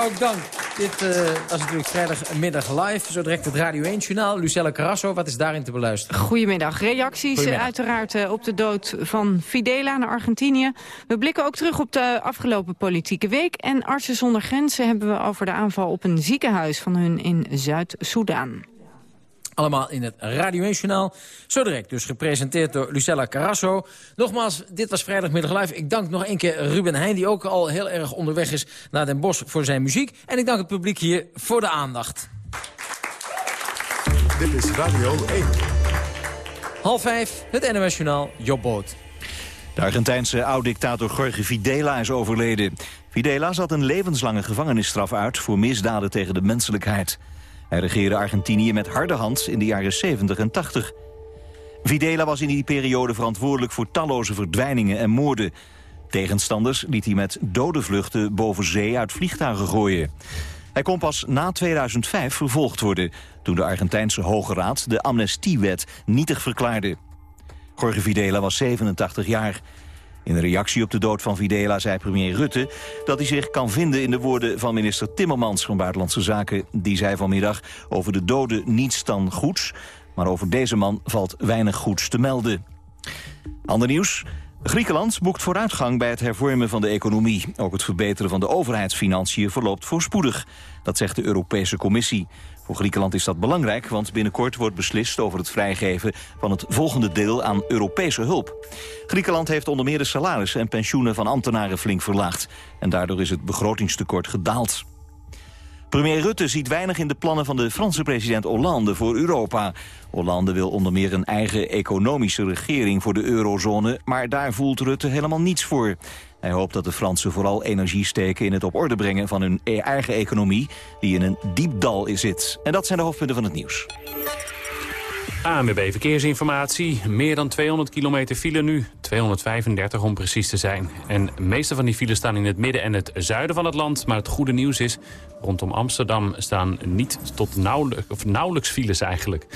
Ook dank. Dit eh, was natuurlijk vrijdagmiddag live. Zo direct het Radio 1-journaal. Lucella Carrasso, wat is daarin te beluisteren? Goedemiddag. Reacties eh, Goedemiddag. uiteraard op de dood van Fidela naar Argentinië. We blikken ook terug op de afgelopen politieke week. En Artsen zonder Grenzen hebben we over de aanval op een ziekenhuis van hun in Zuid-Soedan. Allemaal in het Radio 1-journaal. Zo direct, dus gepresenteerd door Lucella Carrasso. Nogmaals, dit was vrijdagmiddag live. Ik dank nog een keer Ruben Heijn, die ook al heel erg onderweg is naar Den Bosch voor zijn muziek. En ik dank het publiek hier voor de aandacht. Dit is Radio 1. Half vijf, het NOS Journaal, Job Boot. De Argentijnse oud-dictator Jorge Videla is overleden. Videla zat een levenslange gevangenisstraf uit voor misdaden tegen de menselijkheid. Hij regeerde Argentinië met harde hand in de jaren 70 en 80. Videla was in die periode verantwoordelijk voor talloze verdwijningen en moorden. Tegenstanders liet hij met dode vluchten boven zee uit vliegtuigen gooien. Hij kon pas na 2005 vervolgd worden... toen de Argentijnse Hoge Raad de amnestiewet nietig verklaarde. Jorge Videla was 87 jaar. In reactie op de dood van Videla zei premier Rutte... dat hij zich kan vinden in de woorden van minister Timmermans van Buitenlandse Zaken. Die zei vanmiddag over de doden niets dan goeds... maar over deze man valt weinig goeds te melden. Ander nieuws. Griekenland boekt vooruitgang bij het hervormen van de economie. Ook het verbeteren van de overheidsfinanciën verloopt voorspoedig. Dat zegt de Europese Commissie. Voor Griekenland is dat belangrijk, want binnenkort wordt beslist over het vrijgeven van het volgende deel aan Europese hulp. Griekenland heeft onder meer de salarissen en pensioenen van ambtenaren flink verlaagd. En daardoor is het begrotingstekort gedaald. Premier Rutte ziet weinig in de plannen van de Franse president Hollande voor Europa. Hollande wil onder meer een eigen economische regering voor de eurozone... maar daar voelt Rutte helemaal niets voor. Hij hoopt dat de Fransen vooral energie steken in het op orde brengen van hun e- eigen economie... die in een diep dal zit. En dat zijn de hoofdpunten van het nieuws. ANWB Verkeersinformatie. Meer dan 200 kilometer file nu. 235 om precies te zijn. En de meeste van die files staan in het midden en het zuiden van het land. Maar het goede nieuws is, rondom Amsterdam staan niet tot nauwelijks files eigenlijk.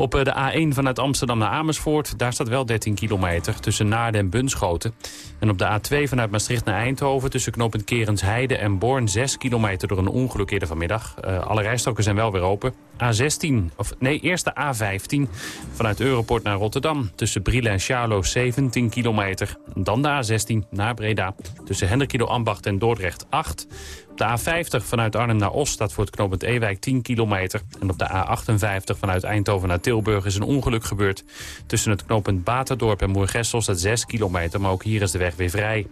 Op eh, de A1 vanuit Amsterdam naar Amersfoort, daar staat wel 13 kilometer tussen Naarden en Bunschoten. En op de A2 vanuit Maastricht naar Eindhoven tussen knooppunt Kerensheide en Born 6 kilometer door een ongeluk eerder vanmiddag. Eh, alle rijstroken zijn wel weer open. A16, of nee, eerst de A15 vanuit Europort naar Rotterdam. Tussen Brielen en Charlo 17 kilometer. Dan de A16 naar Breda. Tussen Hendrikido Ambacht en Dordrecht 8. Op de A50 vanuit Arnhem naar Os staat voor het knooppunt Ewijk 10 kilometer. En op de A58 vanuit Eindhoven naar is een ongeluk gebeurd. Tussen het knooppunt Baterdorp en Moergestel staat 6 kilometer. Maar ook hier is de weg weer vrij.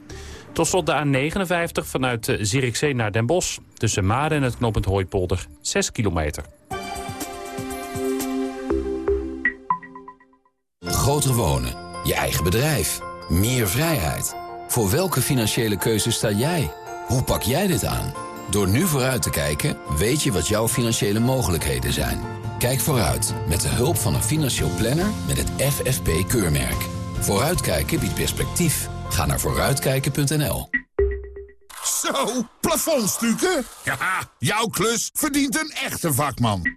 Tot slot de A59 vanuit eh, Zierikzee naar Den Bosch. Tussen Maden en het knooppunt Hooipolder 6 kilometer. Groter wonen, je eigen bedrijf, meer vrijheid. Voor welke financiële keuze sta jij? Hoe pak jij dit aan? Door nu vooruit te kijken, weet je wat jouw financiële mogelijkheden zijn. Kijk vooruit met de hulp van een financieel planner met het FFP-keurmerk. Vooruitkijken biedt perspectief. Ga naar vooruitkijken.nl. Zo, plafondstukken? Ja, jouw klus verdient een echte vakman.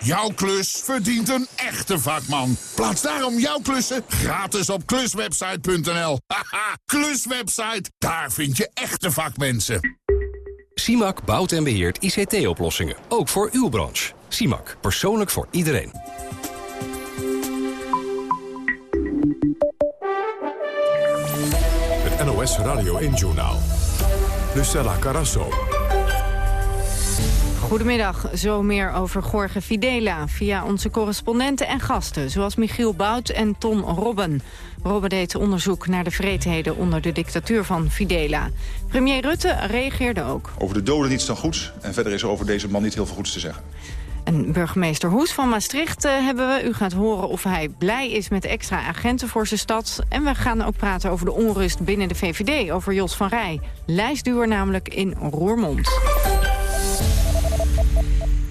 Jouw klus verdient een echte vakman. Plaats daarom jouw klussen gratis op kluswebsite.nl. Haha, kluswebsite, daar vind je echte vakmensen. CIMAC bouwt en beheert ICT-oplossingen. Ook voor uw branche. CIMAC, persoonlijk voor iedereen. Het NOS Radio 1-journaal. Lucella Carrasso. Goedemiddag, zo meer over Jorge Fidela via onze correspondenten en gasten... zoals Michiel Bout en Ton Robben. Robben deed onderzoek naar de vreedheden onder de dictatuur van Fidela. Premier Rutte reageerde ook. Over de doden niets dan goeds. En verder is er over deze man niet heel veel goeds te zeggen. En burgemeester Hoes van Maastricht eh, hebben we. U gaat horen of hij blij is met extra agenten voor zijn stad. En we gaan ook praten over de onrust binnen de VVD, over Jos van Rij. Lijstduwer namelijk in Roermond.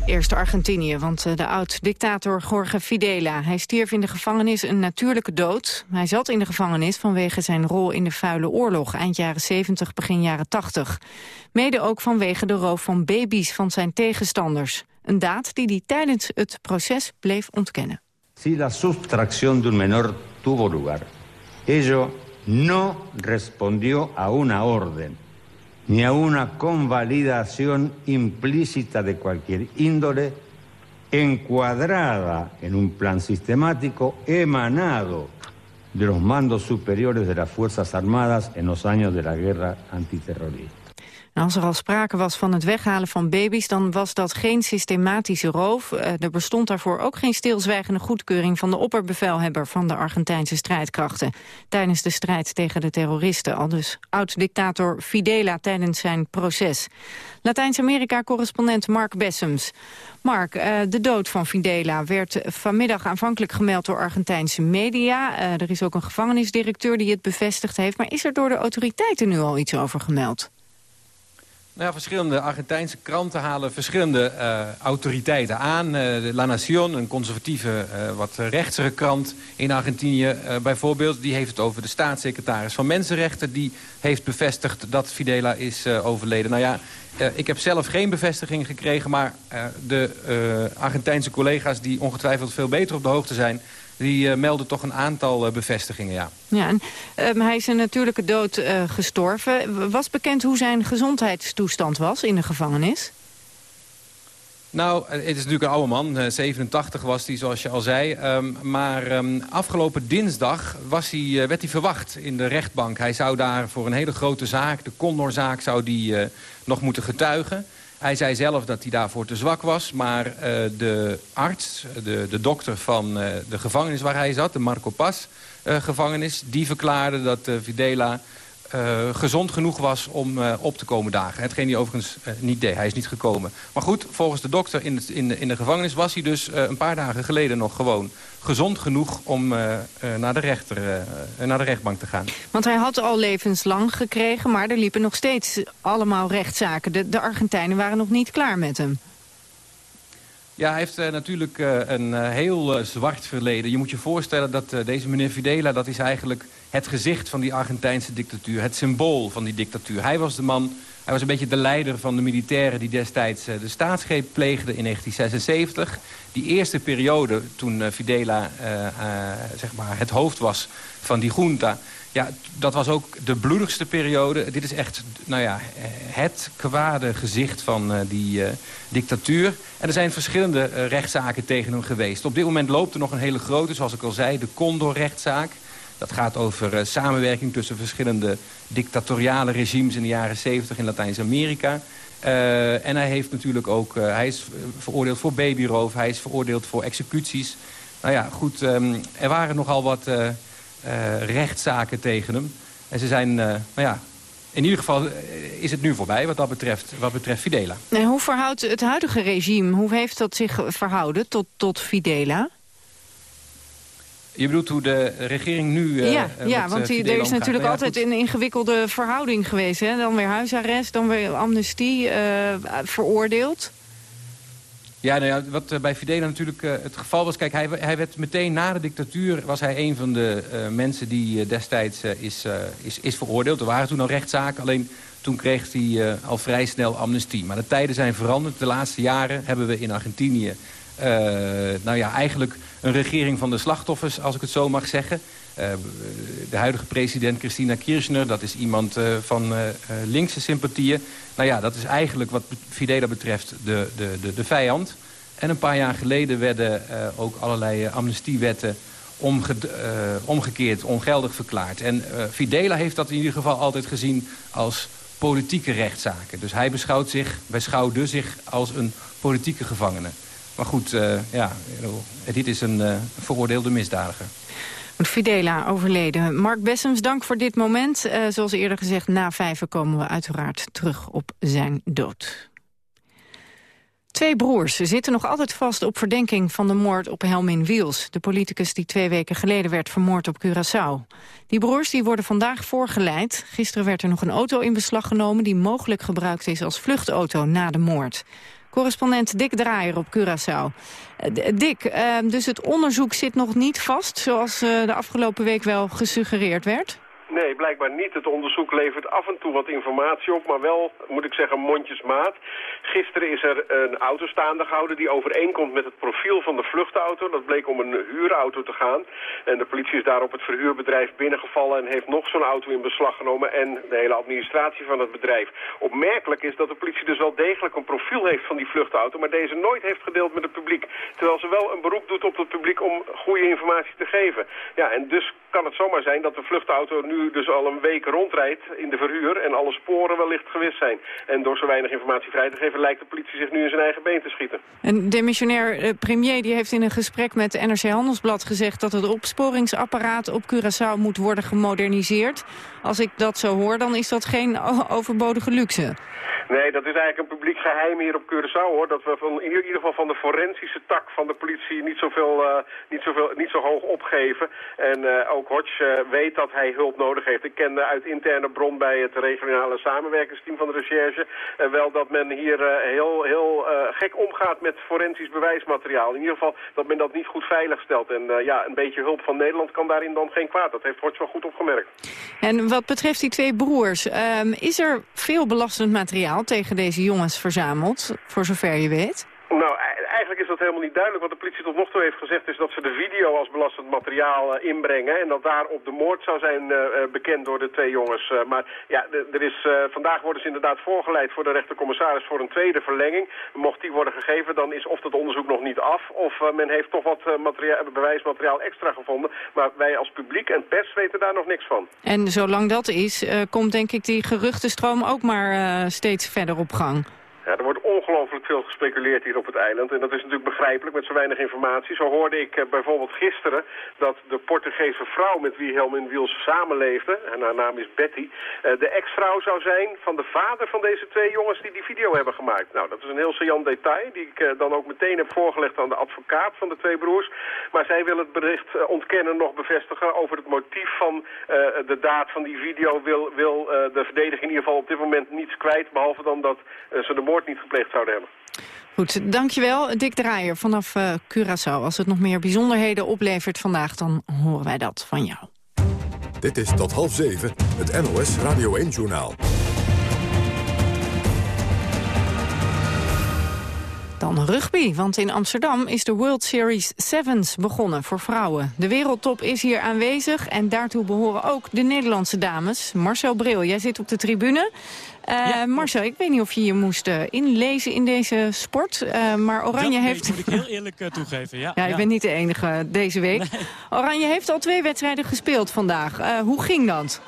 Eerst Argentinië, want eh, de oud-dictator Jorge Fidela... hij stierf in de gevangenis een natuurlijke dood. Hij zat in de gevangenis vanwege zijn rol in de vuile oorlog... eind jaren 70, begin jaren 80. Mede ook vanwege de roof van baby's van zijn tegenstanders. Een daad die hij tijdens het proces bleef ontkennen. Si la sustracción de un menor tuvo lugar, ello no respondió a una orden ni a una convalidación implícita de cualquier índole encuadrada en un plan sistemático emanado de los mandos superiores de las Fuerzas Armadas en los años de la guerra antiterrorista. Als er al sprake was van het weghalen van baby's... dan was dat geen systematische roof. Uh, er bestond daarvoor ook geen stilzwijgende goedkeuring... van de opperbevelhebber van de Argentijnse strijdkrachten... tijdens de strijd tegen de terroristen. Al dus oud-dictator Fidela tijdens zijn proces. Latijns-Amerika-correspondent Mark Bessems. Mark, uh, de dood van Fidela werd vanmiddag aanvankelijk gemeld door Argentijnse media. Uh, er is ook een gevangenisdirecteur die het bevestigd heeft. Maar is er door de autoriteiten nu al iets over gemeld? Nou ja, verschillende Argentijnse kranten halen verschillende uh, autoriteiten aan. Uh, La Nación, een conservatieve, uh, wat rechtsere krant in Argentinië bijvoorbeeld... die heeft het over de staatssecretaris van Mensenrechten... die heeft bevestigd dat Fidela is overleden. Nou ja, ik heb zelf geen bevestiging gekregen... maar de Argentijnse collega's die ongetwijfeld veel beter op de hoogte zijn die uh, melden toch een aantal uh, bevestigingen, ja. Ja, en, uh, hij is een natuurlijke dood eh, gestorven. Was bekend hoe zijn gezondheidstoestand was in de gevangenis? Nou, het is natuurlijk een oude man. 87 was hij, zoals je al zei. Um, maar um, afgelopen dinsdag was hij, werd hij verwacht in de rechtbank. Hij zou daar voor een hele grote zaak, de Condorzaak, zou die nog moeten getuigen. Hij zei zelf dat hij daarvoor te zwak was. Maar uh, de arts, de, de dokter van uh, de gevangenis waar hij zat... de Marco Paz uh, gevangenis... die verklaarde dat Videla gezond genoeg was om op te komen dagen. Hetgeen hij overigens niet deed. Hij is niet gekomen. Maar goed, volgens de dokter in, in, de, in de gevangenis was hij dus een paar dagen geleden nog gewoon gezond genoeg om naar, de rechter, naar de rechtbank te gaan. Want hij had al levenslang gekregen, maar er liepen nog steeds allemaal rechtszaken. De, de Argentijnen waren nog niet klaar met hem. Ja, hij heeft natuurlijk een heel zwart verleden. Je moet je voorstellen dat deze meneer Videla... dat is eigenlijk het gezicht van die Argentijnse dictatuur. Het symbool van die dictatuur. Hij was de man, hij was een beetje de leider van de militairen... die destijds de staatsgreep pleegden in 1976. Die eerste periode, toen Videla zeg maar het hoofd was van die junta... Ja, dat was ook de bloedigste periode. Dit is echt nou ja, het kwade gezicht van uh, die uh, dictatuur. En er zijn verschillende uh, rechtszaken tegen hem geweest. Op dit moment loopt er nog een hele grote, zoals ik al zei, de Condor-rechtszaak. Dat gaat over samenwerking tussen verschillende dictatoriale regimes in de jaren 70 in Latijns-Amerika. en hij heeft natuurlijk ook, hij is veroordeeld voor babyroof, hij is veroordeeld voor executies. Nou ja, goed, um, er waren nogal wat rechtszaken tegen hem. En ze zijn, nou ja, in ieder geval is het nu voorbij wat dat betreft, wat betreft Fidela. En hoe verhoudt het huidige regime, hoe heeft dat zich verhouden tot, tot Fidela? Je bedoelt hoe de regering nu uh, Ja, ja want die, er is natuurlijk ja, altijd een ingewikkelde verhouding geweest. Hè? Dan weer huisarrest, dan weer amnestie veroordeeld. Ja, nou ja, wat bij Fidela natuurlijk het geval was... Kijk, hij, hij, werd meteen na de dictatuur... was hij een van de mensen die destijds is, is, is veroordeeld. Er waren toen al rechtszaken, alleen toen kreeg hij al vrij snel amnestie. Maar de tijden zijn veranderd. De laatste jaren hebben we in Argentinië... nou ja, eigenlijk een regering van de slachtoffers, als ik het zo mag zeggen. de huidige president Christina Kirchner, dat is iemand van linkse sympathieën. Nou ja, dat is eigenlijk wat Fidela betreft de, de, de, de vijand. En een paar jaar geleden werden ook allerlei amnestiewetten omge omgekeerd, ongeldig verklaard. En uh, Fidela heeft dat in ieder geval altijd gezien als politieke rechtszaken. Dus hij beschouwt zich, beschouwde zich als een politieke gevangene. Maar goed, ja, dit is een veroordeelde misdadiger. Fidela overleden. Mark Bessems, dank voor dit moment. Uh, zoals eerder gezegd, na vijven komen we uiteraard terug op zijn dood. Twee broers zitten nog altijd vast op verdenking van de moord op Helmin Wiels... de politicus die twee weken geleden werd vermoord op Curaçao. Die broers die worden vandaag voorgeleid. Gisteren werd er nog een auto in beslag genomen... die mogelijk gebruikt is als vluchtauto na de moord. Correspondent Dick Draaier op Curaçao. Eh, Dick, eh, dus het onderzoek zit nog niet vast... zoals eh, de afgelopen week wel gesuggereerd werd? Nee, blijkbaar niet. Het onderzoek levert af en toe wat informatie op, maar wel, moet ik zeggen, mondjesmaat. Gisteren is er een auto staande gehouden die overeenkomt met het profiel van de vluchtauto. Dat bleek om een huurauto te gaan. En de politie is daar op het verhuurbedrijf binnengevallen en heeft nog zo'n auto in beslag genomen en de hele administratie van het bedrijf. Opmerkelijk is dat de politie dus wel degelijk een profiel heeft van die vluchtauto, maar deze nooit heeft gedeeld met het publiek. Terwijl ze wel een beroep doet op het publiek om goede informatie te geven. Ja, en dus kan het zomaar zijn dat de vluchtauto nu dus al een week rondrijdt in de verhuur en alle sporen wellicht gewist zijn. En door zo weinig informatie vrij te geven lijkt de politie zich nu in zijn eigen been te schieten. En demissionair eh, premier die heeft in een gesprek met NRC Handelsblad gezegd dat het opsporingsapparaat op Curaçao moet worden gemoderniseerd. Als ik dat zo hoor, dan is dat geen overbodige luxe. Nee, dat is eigenlijk een publiek geheim hier op Curaçao hoor. Dat we van, in ieder geval van de forensische tak van de politie niet, zoveel, uh, niet, zoveel, niet zo hoog opgeven. En uh, ook Hodge uh, weet dat hij hulp nodig heeft. Ik ken uit interne bron bij het regionale samenwerkingsteam van de recherche wel dat men hier heel, heel gek omgaat met forensisch bewijsmateriaal. In ieder geval dat men dat niet goed veilig stelt. En ja, een beetje hulp van Nederland kan daarin dan geen kwaad. Dat heeft Hodge wel goed opgemerkt. En wat betreft die twee broers, um, is er veel belastend materiaal tegen deze jongens verzameld, voor zover je weet? Nou, eigenlijk is dat helemaal niet duidelijk. Wat de politie tot nog toe heeft gezegd is dat ze de video als belastend materiaal uh, inbrengen. En dat daarop de moord zou zijn uh, bekend door de twee jongens. Maar ja, er is, vandaag worden ze inderdaad voorgeleid voor de rechtercommissaris voor een tweede verlenging. Mocht die worden gegeven, dan is of dat onderzoek nog niet af... of men heeft toch wat bewijsmateriaal extra gevonden. Maar wij als publiek en pers weten daar nog niks van. En zolang dat is, komt denk ik die geruchtenstroom ook maar steeds verder op gang. Er wordt ongelooflijk veel gespeculeerd hier op het eiland. En dat is natuurlijk begrijpelijk met zo weinig informatie. Zo hoorde ik eh, bijvoorbeeld gisteren dat de Portugese vrouw met wie Helmin Wiels samenleefde, en haar naam is Betty, eh, de ex-vrouw zou zijn van de vader van deze twee jongens die die video hebben gemaakt. Nou, dat is een heel saillant detail die ik eh, dan ook meteen heb voorgelegd aan de advocaat van de twee broers. Maar zij wil het bericht uh, ontkennen nog bevestigen over het motief van de daad van die video. Wil, wil de verdediging in ieder geval op dit moment niets kwijt, behalve dan dat ze de moord niet gepleegd zouden hebben. Goed, dankjewel. Dick Draaier vanaf uh, Curaçao. Als het nog meer bijzonderheden oplevert vandaag, dan horen wij dat van jou. Dit is tot half zeven, het NOS Radio 1-journaal. Dan rugby, want in Amsterdam is de World Series Sevens begonnen voor vrouwen. De wereldtop is hier aanwezig en daartoe behoren ook de Nederlandse dames. Marcel Bril, jij zit op de tribune. Uh, ja. Marcel, ik weet niet of je je moest uh, inlezen in deze sport. Uh, maar Oranje dat heeft... moet ik heel eerlijk toegeven, ja. <laughs> ja, je ja. bent niet de enige deze week. Nee. Oranje heeft al twee wedstrijden gespeeld vandaag. hoe ging dat?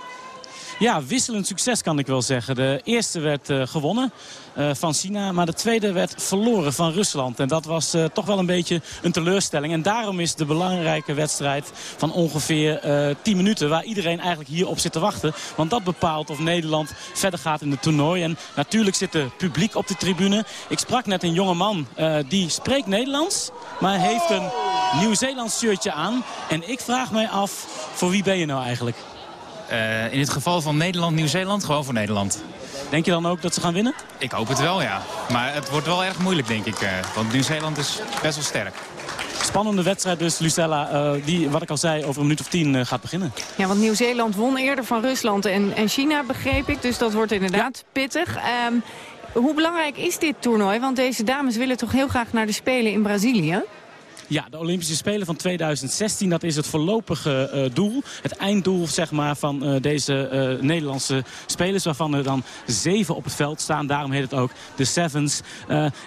Ja, wisselend succes kan ik wel zeggen. De eerste werd uh, gewonnen uh, van China, maar de tweede werd verloren van Rusland. En dat was uh, toch wel een beetje een teleurstelling. En daarom is de belangrijke wedstrijd van ongeveer 10 minuten... waar iedereen eigenlijk hier op zit te wachten. Want dat bepaalt of Nederland verder gaat in het toernooi. En natuurlijk zit er publiek op de tribune. Ik sprak net een jonge man, die spreekt Nederlands... maar heeft een Nieuw-Zeelands shirtje aan. En ik vraag mij af, voor wie ben je nou eigenlijk? Uh, in het geval van Nederland-Nieuw-Zeeland, gewoon voor Nederland. Denk je dan ook dat ze gaan winnen? Ik hoop het wel, ja. Maar het wordt wel erg moeilijk, denk ik. Uh, want Nieuw-Zeeland is best wel sterk. Spannende wedstrijd dus, Lucella, uh, die, wat ik al zei, over een minuut of tien gaat beginnen. Ja, want Nieuw-Zeeland won eerder van Rusland en, en China, begreep ik. Dus dat wordt inderdaad ja. pittig. Um, hoe belangrijk is dit toernooi? Want deze dames willen toch heel graag naar de Spelen in Brazilië? Ja, de Olympische Spelen van 2016, dat is het voorlopige uh, doel. Het einddoel zeg maar, van uh, deze uh, Nederlandse spelers, waarvan er dan zeven op het veld staan. Daarom heet het ook de Sevens.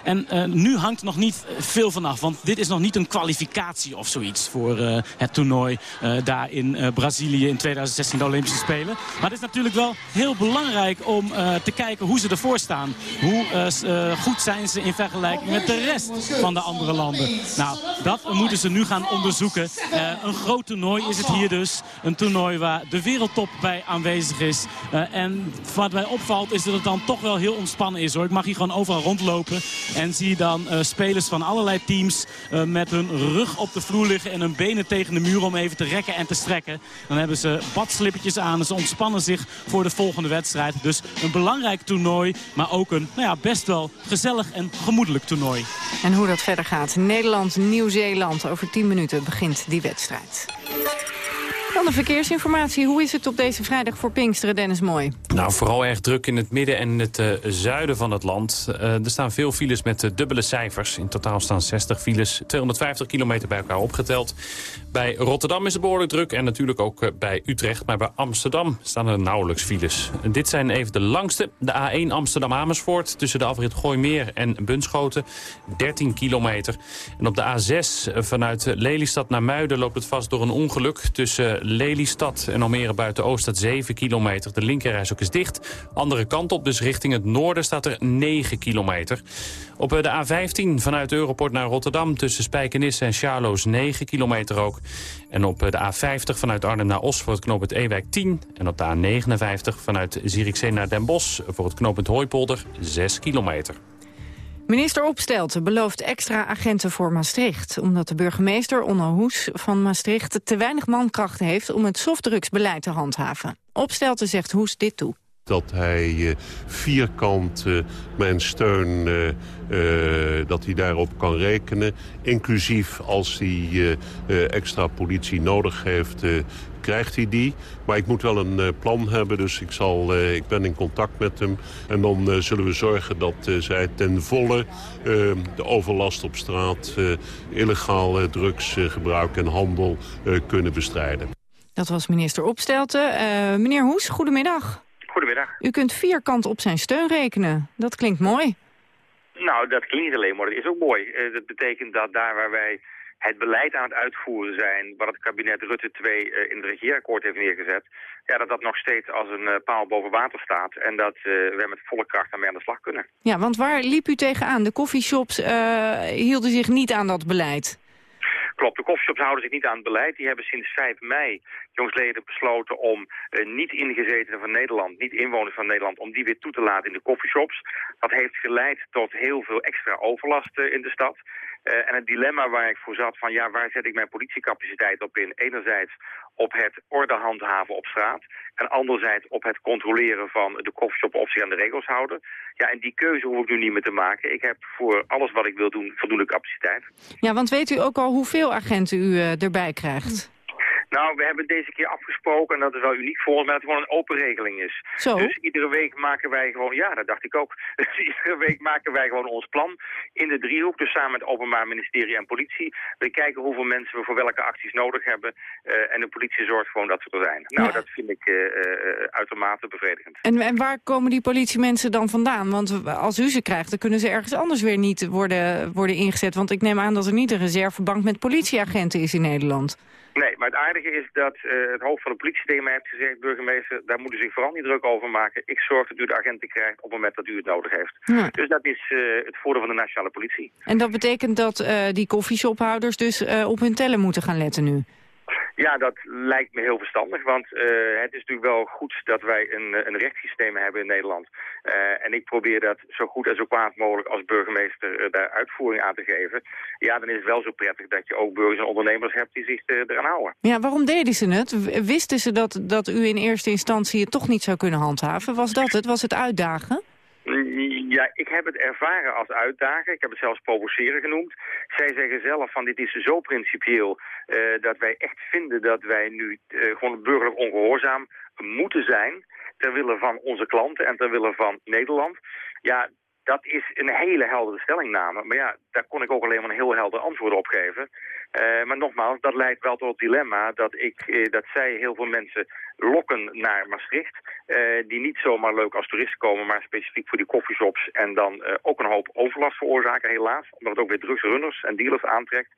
en nu hangt nog niet veel vanaf, want dit is nog niet een kwalificatie of zoiets voor het toernooi daar in Brazilië in 2016, de Olympische Spelen. Maar het is natuurlijk wel heel belangrijk om te kijken hoe ze ervoor staan. Hoe goed zijn ze in vergelijking met de rest van de andere landen. Nou, dat dat moeten ze nu gaan onderzoeken. Eh, een groot toernooi is het hier dus. Een toernooi waar de wereldtop bij aanwezig is. Eh, en wat mij opvalt is dat het dan toch wel heel ontspannen is. hoor. Ik mag hier gewoon overal rondlopen. En zie dan eh, spelers van allerlei teams met hun rug op de vloer liggen... en hun benen tegen de muur om even te rekken en te strekken. Dan hebben ze badslippertjes aan en ze ontspannen zich voor de volgende wedstrijd. Dus een belangrijk toernooi, maar ook een nou ja, best wel gezellig en gemoedelijk toernooi. En hoe dat verder gaat. Nederland-Nieuw-Zeeland. Over 10 minuten begint die wedstrijd. Dan de verkeersinformatie. Hoe is het op deze vrijdag voor Pinksteren, Dennis Mooi? Nou, vooral erg druk in het midden en het eh, zuiden van het land. Eh, er staan veel files met eh, dubbele cijfers. In totaal staan 60 files, 250 kilometer bij elkaar opgeteld. Bij Rotterdam is het behoorlijk druk en natuurlijk ook eh, bij Utrecht. Maar bij Amsterdam staan er nauwelijks files. Dit zijn even de langste. De A1 Amsterdam-Amersfoort tussen de afrit Gooimeer en Bunschoten. 13 kilometer. En op de A6 vanuit Lelystad naar Muiden loopt het vast door een ongeluk. Tussen Lelystad en Almere buiten Oost staat 7 kilometer. De linkerreis ook is dicht. Andere kant op, dus richting het noorden, staat er 9 kilometer. Op eh, de A15 vanuit Europort naar Rotterdam tussen Spijkenisse en Charloes 9 kilometer ook. En op eh, de A50 vanuit Arnhem naar Os voor het knooppunt Ewijk 10. En op de A59 vanuit Zierikzee naar Den Bosch voor het knooppunt Hooipolder 6 kilometer. Minister Opstelten belooft extra agenten voor Maastricht... omdat de burgemeester Onno Hoes van Maastricht te weinig mankracht heeft... om het softdrugsbeleid te handhaven. Opstelten zegt Hoes dit toe dat hij eh, vierkant eh, mijn steun, eh, dat hij daarop kan rekenen. Inclusief als hij extra politie nodig heeft, krijgt hij die. Maar ik moet wel een plan hebben, dus ik, zal, ik ben in contact met hem. En dan zullen we zorgen dat zij ten volle de overlast op straat... illegaal drugsgebruik en handel kunnen bestrijden. Dat was minister Opstelten. meneer Hoes, goedemiddag. Goedemiddag. U kunt vierkant op zijn steun rekenen. Dat klinkt mooi. Nou, dat klinkt niet alleen maar. Dat is ook mooi. Uh, dat betekent dat daar waar wij het beleid aan het uitvoeren zijn... wat het kabinet Rutte 2 uh, in het regeerakkoord heeft neergezet... Ja, dat dat nog steeds als een uh, paal boven water staat... en dat we met volle kracht daarmee aan de slag kunnen. Ja, want waar liep u tegenaan? De koffieshops hielden zich niet aan dat beleid. Klopt, de koffieshops houden zich niet aan het beleid. Die hebben sinds 5 mei jongsleden besloten om uh, niet ingezetenen van Nederland, niet inwoners van Nederland, om die weer toe te laten in de koffieshops. Dat heeft geleid tot heel veel extra overlast uh, in de stad. Uh, en het dilemma waar ik voor zat van ja, waar zet ik mijn politiecapaciteit op in? Enerzijds op het orde handhaven op straat en anderzijds op het controleren van de koffieshop of zich aan de regels houden. Ja, en die keuze hoef ik nu niet meer te maken. Ik heb voor alles wat ik wil doen voldoende capaciteit. Ja, want weet u ook al hoeveel agenten u erbij krijgt? Nou, we hebben deze keer afgesproken, en dat is wel uniek voor ons, maar dat het gewoon een open regeling is. Zo? Dus iedere week maken wij gewoon, ja, dat dacht ik ook. <laughs> Dus iedere week maken wij gewoon ons plan in de driehoek, dus samen met het Openbaar Ministerie en politie. We kijken hoeveel mensen we voor welke acties nodig hebben. Uh, en de politie zorgt gewoon dat ze er zijn. Nou, ja. dat vind ik uh, uh, uitermate bevredigend. En, en waar komen die politiemensen dan vandaan? Want als u ze krijgt, dan kunnen ze ergens anders weer niet worden, worden ingezet. Want ik neem aan dat er niet een reservebank met politieagenten is in Nederland. Nee, maar het aardige is dat uh, het hoofd van de politie tegen mij heeft gezegd... burgemeester, daar moeten u zich vooral niet druk over maken. Ik zorg dat u de agenten krijgt op het moment dat u het nodig heeft. Ja. Dus dat is uh, het voordeel van de nationale politie. En dat betekent dat uh, die koffieshophouders dus op hun tellen moeten gaan letten nu? Ja, dat lijkt me heel verstandig, want uh, het is natuurlijk wel goed dat wij een, een rechtssysteem hebben in Nederland. Uh, en ik probeer dat zo goed en zo kwaad mogelijk als burgemeester uh, daar uitvoering aan te geven. Ja, dan is het wel zo prettig dat je ook burgers en ondernemers hebt die zich eraan houden. Ja, waarom deden ze het? Wisten ze dat, dat u in eerste instantie het toch niet zou kunnen handhaven? Was dat het? Was het uitdagen? Ja, ik heb het ervaren als uitdagen. Ik heb het zelfs provoceren genoemd. Zij zeggen zelf van dit is zo principieel uh, dat wij echt vinden dat wij nu uh, gewoon burgerlijk ongehoorzaam moeten zijn ter wille van onze klanten en ter wille van Nederland. Ja, dat is een hele heldere stellingname. Maar ja, daar kon ik ook alleen maar een heel helder antwoord op geven. Uh, maar nogmaals, dat leidt wel tot het dilemma dat, ik, dat zij heel veel mensen lokken naar Maastricht. Uh, die niet zomaar leuk als toeristen komen, maar specifiek voor die koffieshops. En dan ook een hoop overlast veroorzaken, helaas. Omdat het ook weer drugsrunners en dealers aantrekt.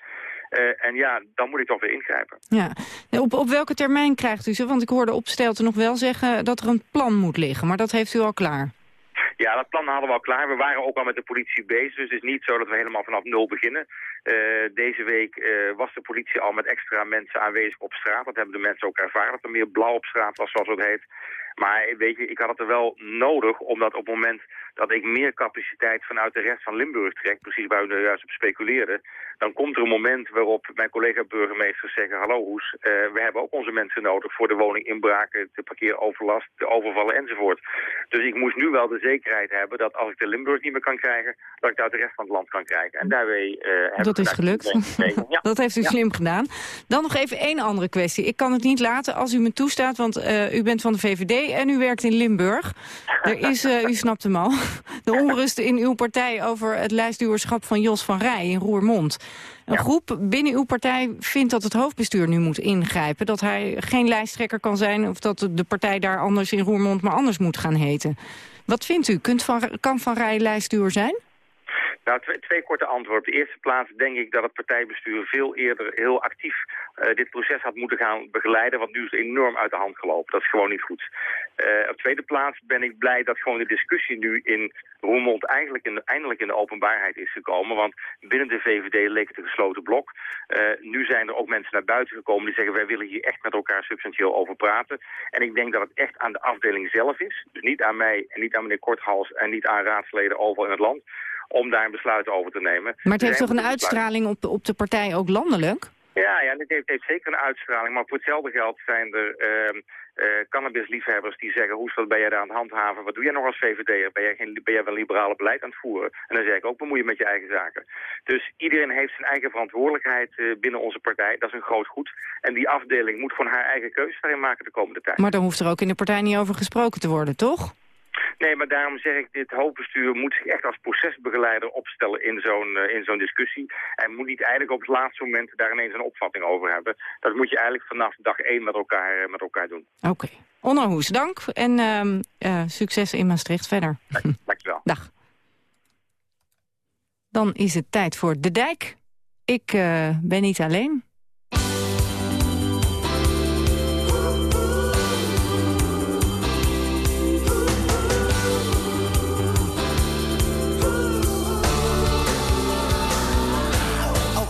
Uh, en ja, dan moet ik toch weer ingrijpen. Ja. Op, op welke termijn krijgt u ze? Want ik hoorde Opstelten nog wel zeggen dat er een plan moet liggen. Maar dat heeft u al klaar. Ja, dat plan hadden we al klaar. We waren ook al met de politie bezig, dus het is niet zo dat we helemaal vanaf nul beginnen. Uh, deze week uh, was de politie al met extra mensen aanwezig op straat. Dat hebben de mensen ook ervaren, dat er meer blauw op straat was, zoals het heet. Maar weet je, ik had het er wel nodig, omdat op het moment dat ik meer capaciteit vanuit de rest van Limburg trek, precies waar u er juist op speculeerde, dan komt er een moment waarop mijn collega-burgemeesters zeggen, hallo Hoes, uh, we hebben ook onze mensen nodig voor de woninginbraken, de parkeeroverlast, de overvallen enzovoort. Dus ik moest nu wel de zekerheid hebben dat als ik de Limburg niet meer kan krijgen, dat ik het uit de rest van het land kan krijgen. En daarmee uh, Dat is gelukt. <laughs> Ja. dat heeft u ja. slim gedaan. Dan nog even één andere kwestie. Ik kan het niet laten als u me toestaat, want uh, u bent van de VVD en u werkt in Limburg. Er is, u snapt hem al, <laughs> de onrust in uw partij over het lijstduwerschap van Jos van Rij in Roermond. Een ja. groep binnen uw partij vindt dat het hoofdbestuur nu moet ingrijpen. Dat hij geen lijsttrekker kan zijn of dat de partij daar anders in Roermond maar anders moet gaan heten. Wat vindt u? Kunt van, kan Van Rij lijstduwer zijn? Nou, twee, twee, korte antwoorden. Op de eerste plaats denk ik dat het partijbestuur veel eerder heel actief uh, dit proces had moeten gaan begeleiden, want nu is het enorm uit de hand gelopen. Dat is gewoon niet goed. Uh, op tweede plaats ben ik blij dat gewoon de discussie nu in Roermond eigenlijk in de, eindelijk in de openbaarheid is gekomen, want binnen de VVD leek het een gesloten blok. Uh, nu zijn er ook mensen naar buiten gekomen die zeggen wij willen hier echt met elkaar substantieel over praten. En ik denk dat het echt aan de afdeling zelf is, dus niet aan mij en niet aan meneer Korthals en niet aan raadsleden overal in het land, om daar een besluit over te nemen. Maar het heeft toch een uitstraling op, op de partij ook landelijk? Ja, ja het heeft, heeft, zeker een uitstraling. Maar voor hetzelfde geld zijn er uh, uh, cannabisliefhebbers die zeggen... hoe wat ben jij daar aan het handhaven? Wat doe jij nog als VVD'er? Ben jij, geen, ben jij wel liberale beleid aan het voeren? En dan zeg ik ook, bemoei je met je eigen zaken. Dus iedereen heeft zijn eigen verantwoordelijkheid uh, binnen onze partij. Dat is een groot goed. En die afdeling moet gewoon haar eigen keuzes daarin maken de komende tijd. Maar dan hoeft er ook in de partij niet over gesproken te worden, toch? Nee, maar daarom zeg ik, dit hoofdbestuur moet zich echt als procesbegeleider opstellen in zo'n uh, in zo'n discussie. En moet niet eigenlijk op het laatste moment daar ineens een opvatting over hebben. Dat moet je eigenlijk vanaf dag één met elkaar, uh, met elkaar doen. Oké. Okay. Onno dank en uh, succes in Maastricht verder. Dank, dankjewel. <laughs> Dag. Dan is het tijd voor De Dijk. Ik ben niet alleen.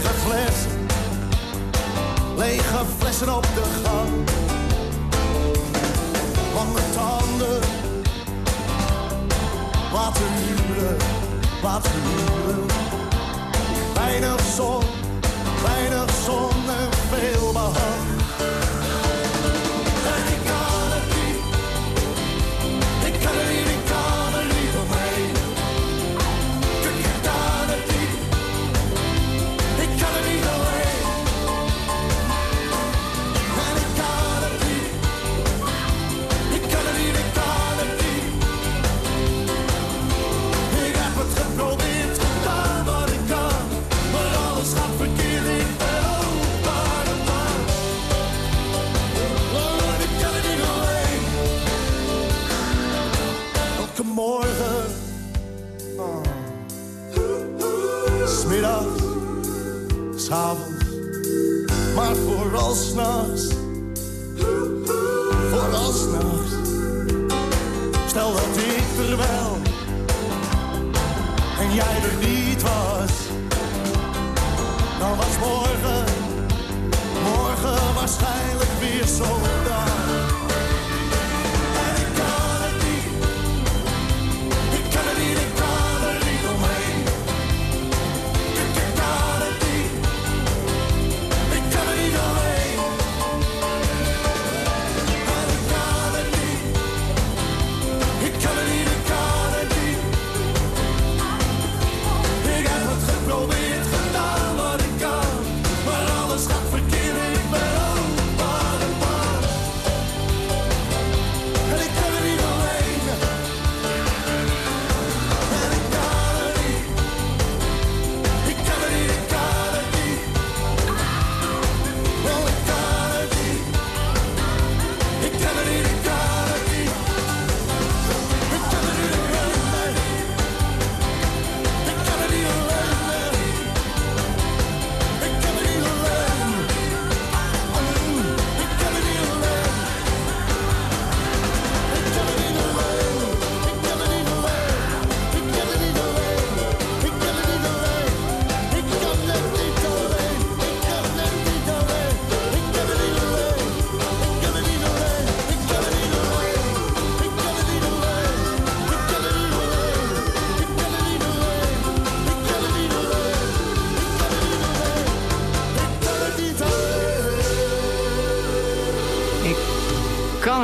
lege flessen, lege flessen op de gang. Lange tanden, laten huren, laten huren. Weinig zon, weinig zon en veel behang.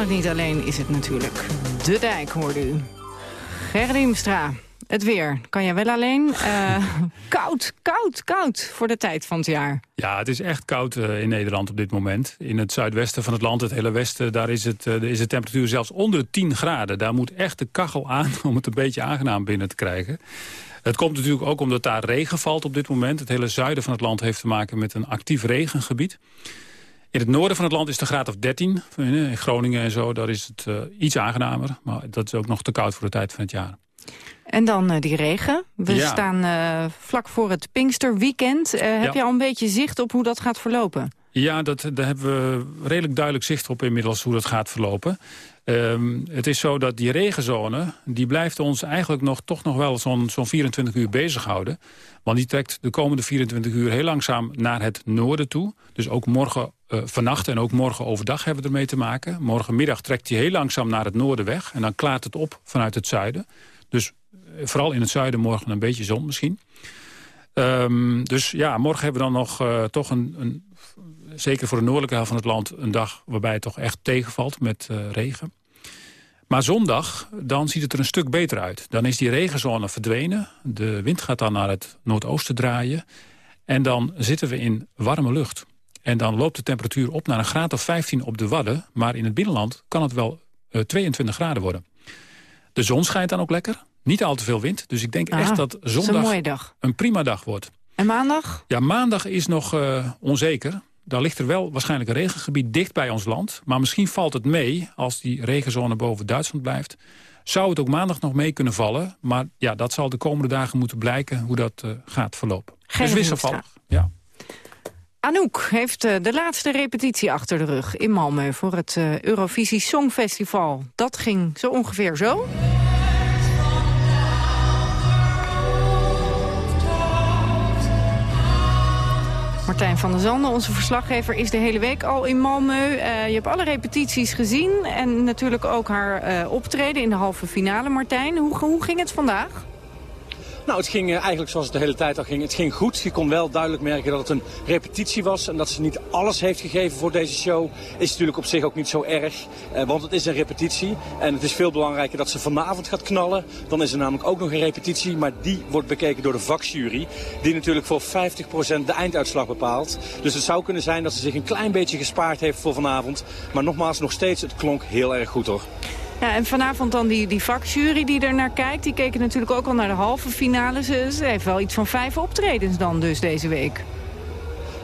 Niet alleen, is het natuurlijk. De dijk, hoorde u. Gerrimstra, het weer. Kan jij wel alleen? Uh, <laughs> koud, koud, koud voor de tijd van het jaar. Ja, het is echt koud uh, in Nederland op dit moment. In het zuidwesten van het land, het hele westen... daar is, het, uh, is de temperatuur zelfs onder de 10 graden. Daar moet echt de kachel aan <laughs> om het een beetje aangenaam binnen te krijgen. Het komt natuurlijk ook omdat daar regen valt op dit moment. Het hele zuiden van het land heeft te maken met een actief regengebied. In het noorden van het land is de graad of 13. In Groningen en zo, daar is het uh, iets aangenamer. Maar dat is ook nog te koud voor de tijd van het jaar. En dan uh, die regen. We ja. staan uh, vlak voor het Pinksterweekend. Heb ja. je al een beetje zicht op hoe dat gaat verlopen? Ja, dat, daar hebben we redelijk duidelijk zicht op inmiddels hoe dat gaat verlopen. Um, het is zo dat die regenzone, die blijft ons eigenlijk nog, toch nog wel zo'n zo'n 24 uur bezighouden. Want die trekt de komende 24 uur heel langzaam naar het noorden toe. Dus ook morgen uh, vannacht en ook morgen overdag hebben we ermee te maken. Morgenmiddag trekt hij heel langzaam naar het noorden weg. En dan klaart het op vanuit het zuiden. Dus uh, vooral in het zuiden morgen een beetje zon misschien. Um, dus ja, morgen hebben we dan nog uh, toch een, een zeker voor de noordelijke helft van het land... een dag waarbij het toch echt tegenvalt met uh, regen. Maar zondag, dan ziet het er een stuk beter uit. Dan is die regenzone verdwenen. De wind gaat dan naar het noordoosten draaien. En dan zitten we in warme lucht. En dan loopt de temperatuur op naar een graad of 15 op de Wadden. Maar in het binnenland kan het wel uh, 22 graden worden. De zon schijnt dan ook lekker. Niet al te veel wind. Dus ik denk ah, echt dat zondag een, een prima dag wordt. En maandag? Ja, maandag is nog uh, onzeker. Daar ligt er wel waarschijnlijk een regengebied dicht bij ons land. Maar misschien valt het mee als die regenzone boven Duitsland blijft. Zou het ook maandag nog mee kunnen vallen. Maar ja, dat zal de komende dagen moeten blijken hoe dat uh, gaat verlopen. Geen dus wisselvallig. Ja. Anouk heeft uh, de laatste repetitie achter de rug in Malmö... voor het uh, Eurovisie Songfestival. Dat ging zo ongeveer zo. Martijn van der Zanden, onze verslaggever, is de hele week al in Malmö. Uh, je hebt alle repetities gezien en natuurlijk ook haar uh, optreden in de halve finale. Martijn, hoe, hoe ging het vandaag? Nou, het ging eigenlijk zoals het de hele tijd al ging. Het ging goed. Je kon wel duidelijk merken dat het een repetitie was. En dat ze niet alles heeft gegeven voor deze show. Is natuurlijk op zich ook niet zo erg. Eh, want het is een repetitie. En het is veel belangrijker dat ze vanavond gaat knallen. Dan is er namelijk ook nog een repetitie. Maar die wordt bekeken door de vakjury. Die natuurlijk voor 50% de einduitslag bepaalt. Dus het zou kunnen zijn dat ze zich een klein beetje gespaard heeft voor vanavond. Maar nogmaals, nog steeds, het klonk heel erg goed hoor. Ja, en vanavond dan die, die vakjury die er naar kijkt. Die keken natuurlijk ook al naar de halve finale. Ze, ze heeft wel iets van vijf optredens dan dus deze week.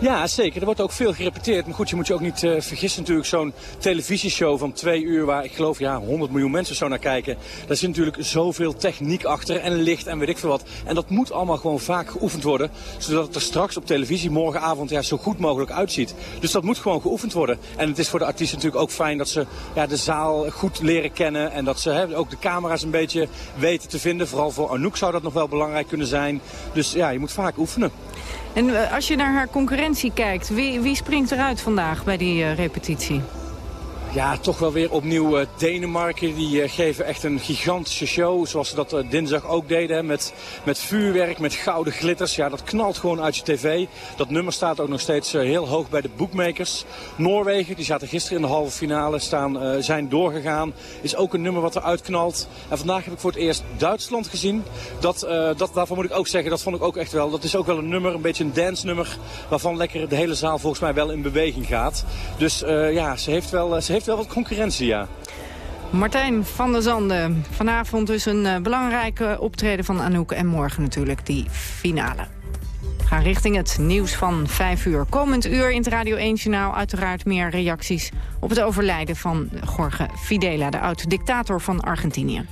Ja, zeker. Er wordt ook veel gerepeteerd. Maar goed, je moet je ook niet uh, vergissen natuurlijk. Zo'n televisieshow van twee uur waar ik geloof ja, 100 miljoen mensen zo naar kijken. Daar zit natuurlijk zoveel techniek achter en licht en weet ik veel wat. En dat moet allemaal gewoon vaak geoefend worden. Zodat het er straks op televisie morgenavond ja, zo goed mogelijk uitziet. Dus dat moet gewoon geoefend worden. En het is voor de artiesten natuurlijk ook fijn dat ze ja, de zaal goed leren kennen. En dat ze hè, ook de camera's een beetje weten te vinden. Vooral voor Anouk zou dat nog wel belangrijk kunnen zijn. Dus ja, je moet vaak oefenen. En als je naar haar kijkt, wie, wie springt eruit vandaag bij die uh, repetitie? Ja, toch wel weer opnieuw uh, Denemarken. Die uh, geven echt een gigantische show. Zoals ze dat uh, dinsdag ook deden. Met, met vuurwerk, met gouden glitters. Ja, dat knalt gewoon uit je tv. Dat nummer staat ook nog steeds heel hoog bij de bookmakers. Noorwegen, die zaten gisteren in de halve finale, staan, zijn doorgegaan. Is ook een nummer wat eruit knalt. En vandaag heb ik voor het eerst Duitsland gezien. Dat, dat, daarvan moet ik ook zeggen, dat vond ik ook echt wel. Dat is ook wel een nummer, een beetje een dance nummer. Waarvan lekker de hele zaal volgens mij wel in beweging gaat. Dus ja, ze heeft wel... Ze heeft heeft wel wat concurrentie, ja. Martijn van der Zanden. Vanavond dus een uh, belangrijke optreden van Anouk. En morgen natuurlijk die finale. We gaan richting het nieuws van 5 uur. Komend uur in het Radio 1-journaal uiteraard meer reacties... op het overlijden van Jorge Fidela, de oud-dictator van Argentinië.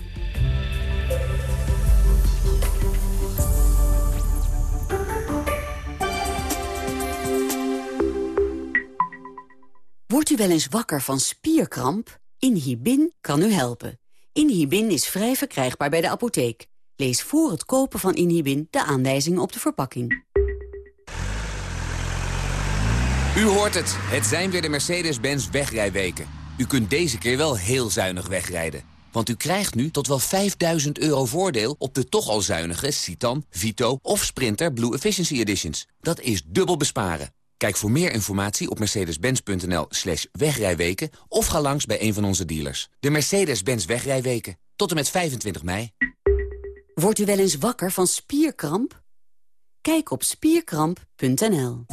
Wordt u wel eens wakker van spierkramp? Inhibin kan u helpen. Inhibin is vrij verkrijgbaar bij de apotheek. Lees voor het kopen van Inhibin de aanwijzingen op de verpakking. U hoort het. Het zijn weer de Mercedes-Benz wegrijweken. U kunt deze keer wel heel zuinig wegrijden. Want u krijgt nu tot wel 5000 euro voordeel op de toch al zuinige Citan, Vito of Sprinter Blue Efficiency Editions. Dat is dubbel besparen. Kijk voor meer informatie op mercedes-benz.nl slash wegrijweken... of ga langs bij een van onze dealers. De Mercedes-Benz wegrijweken. Tot en met 25 mei. Wordt u wel eens wakker van spierkramp? Kijk op spierkramp.nl.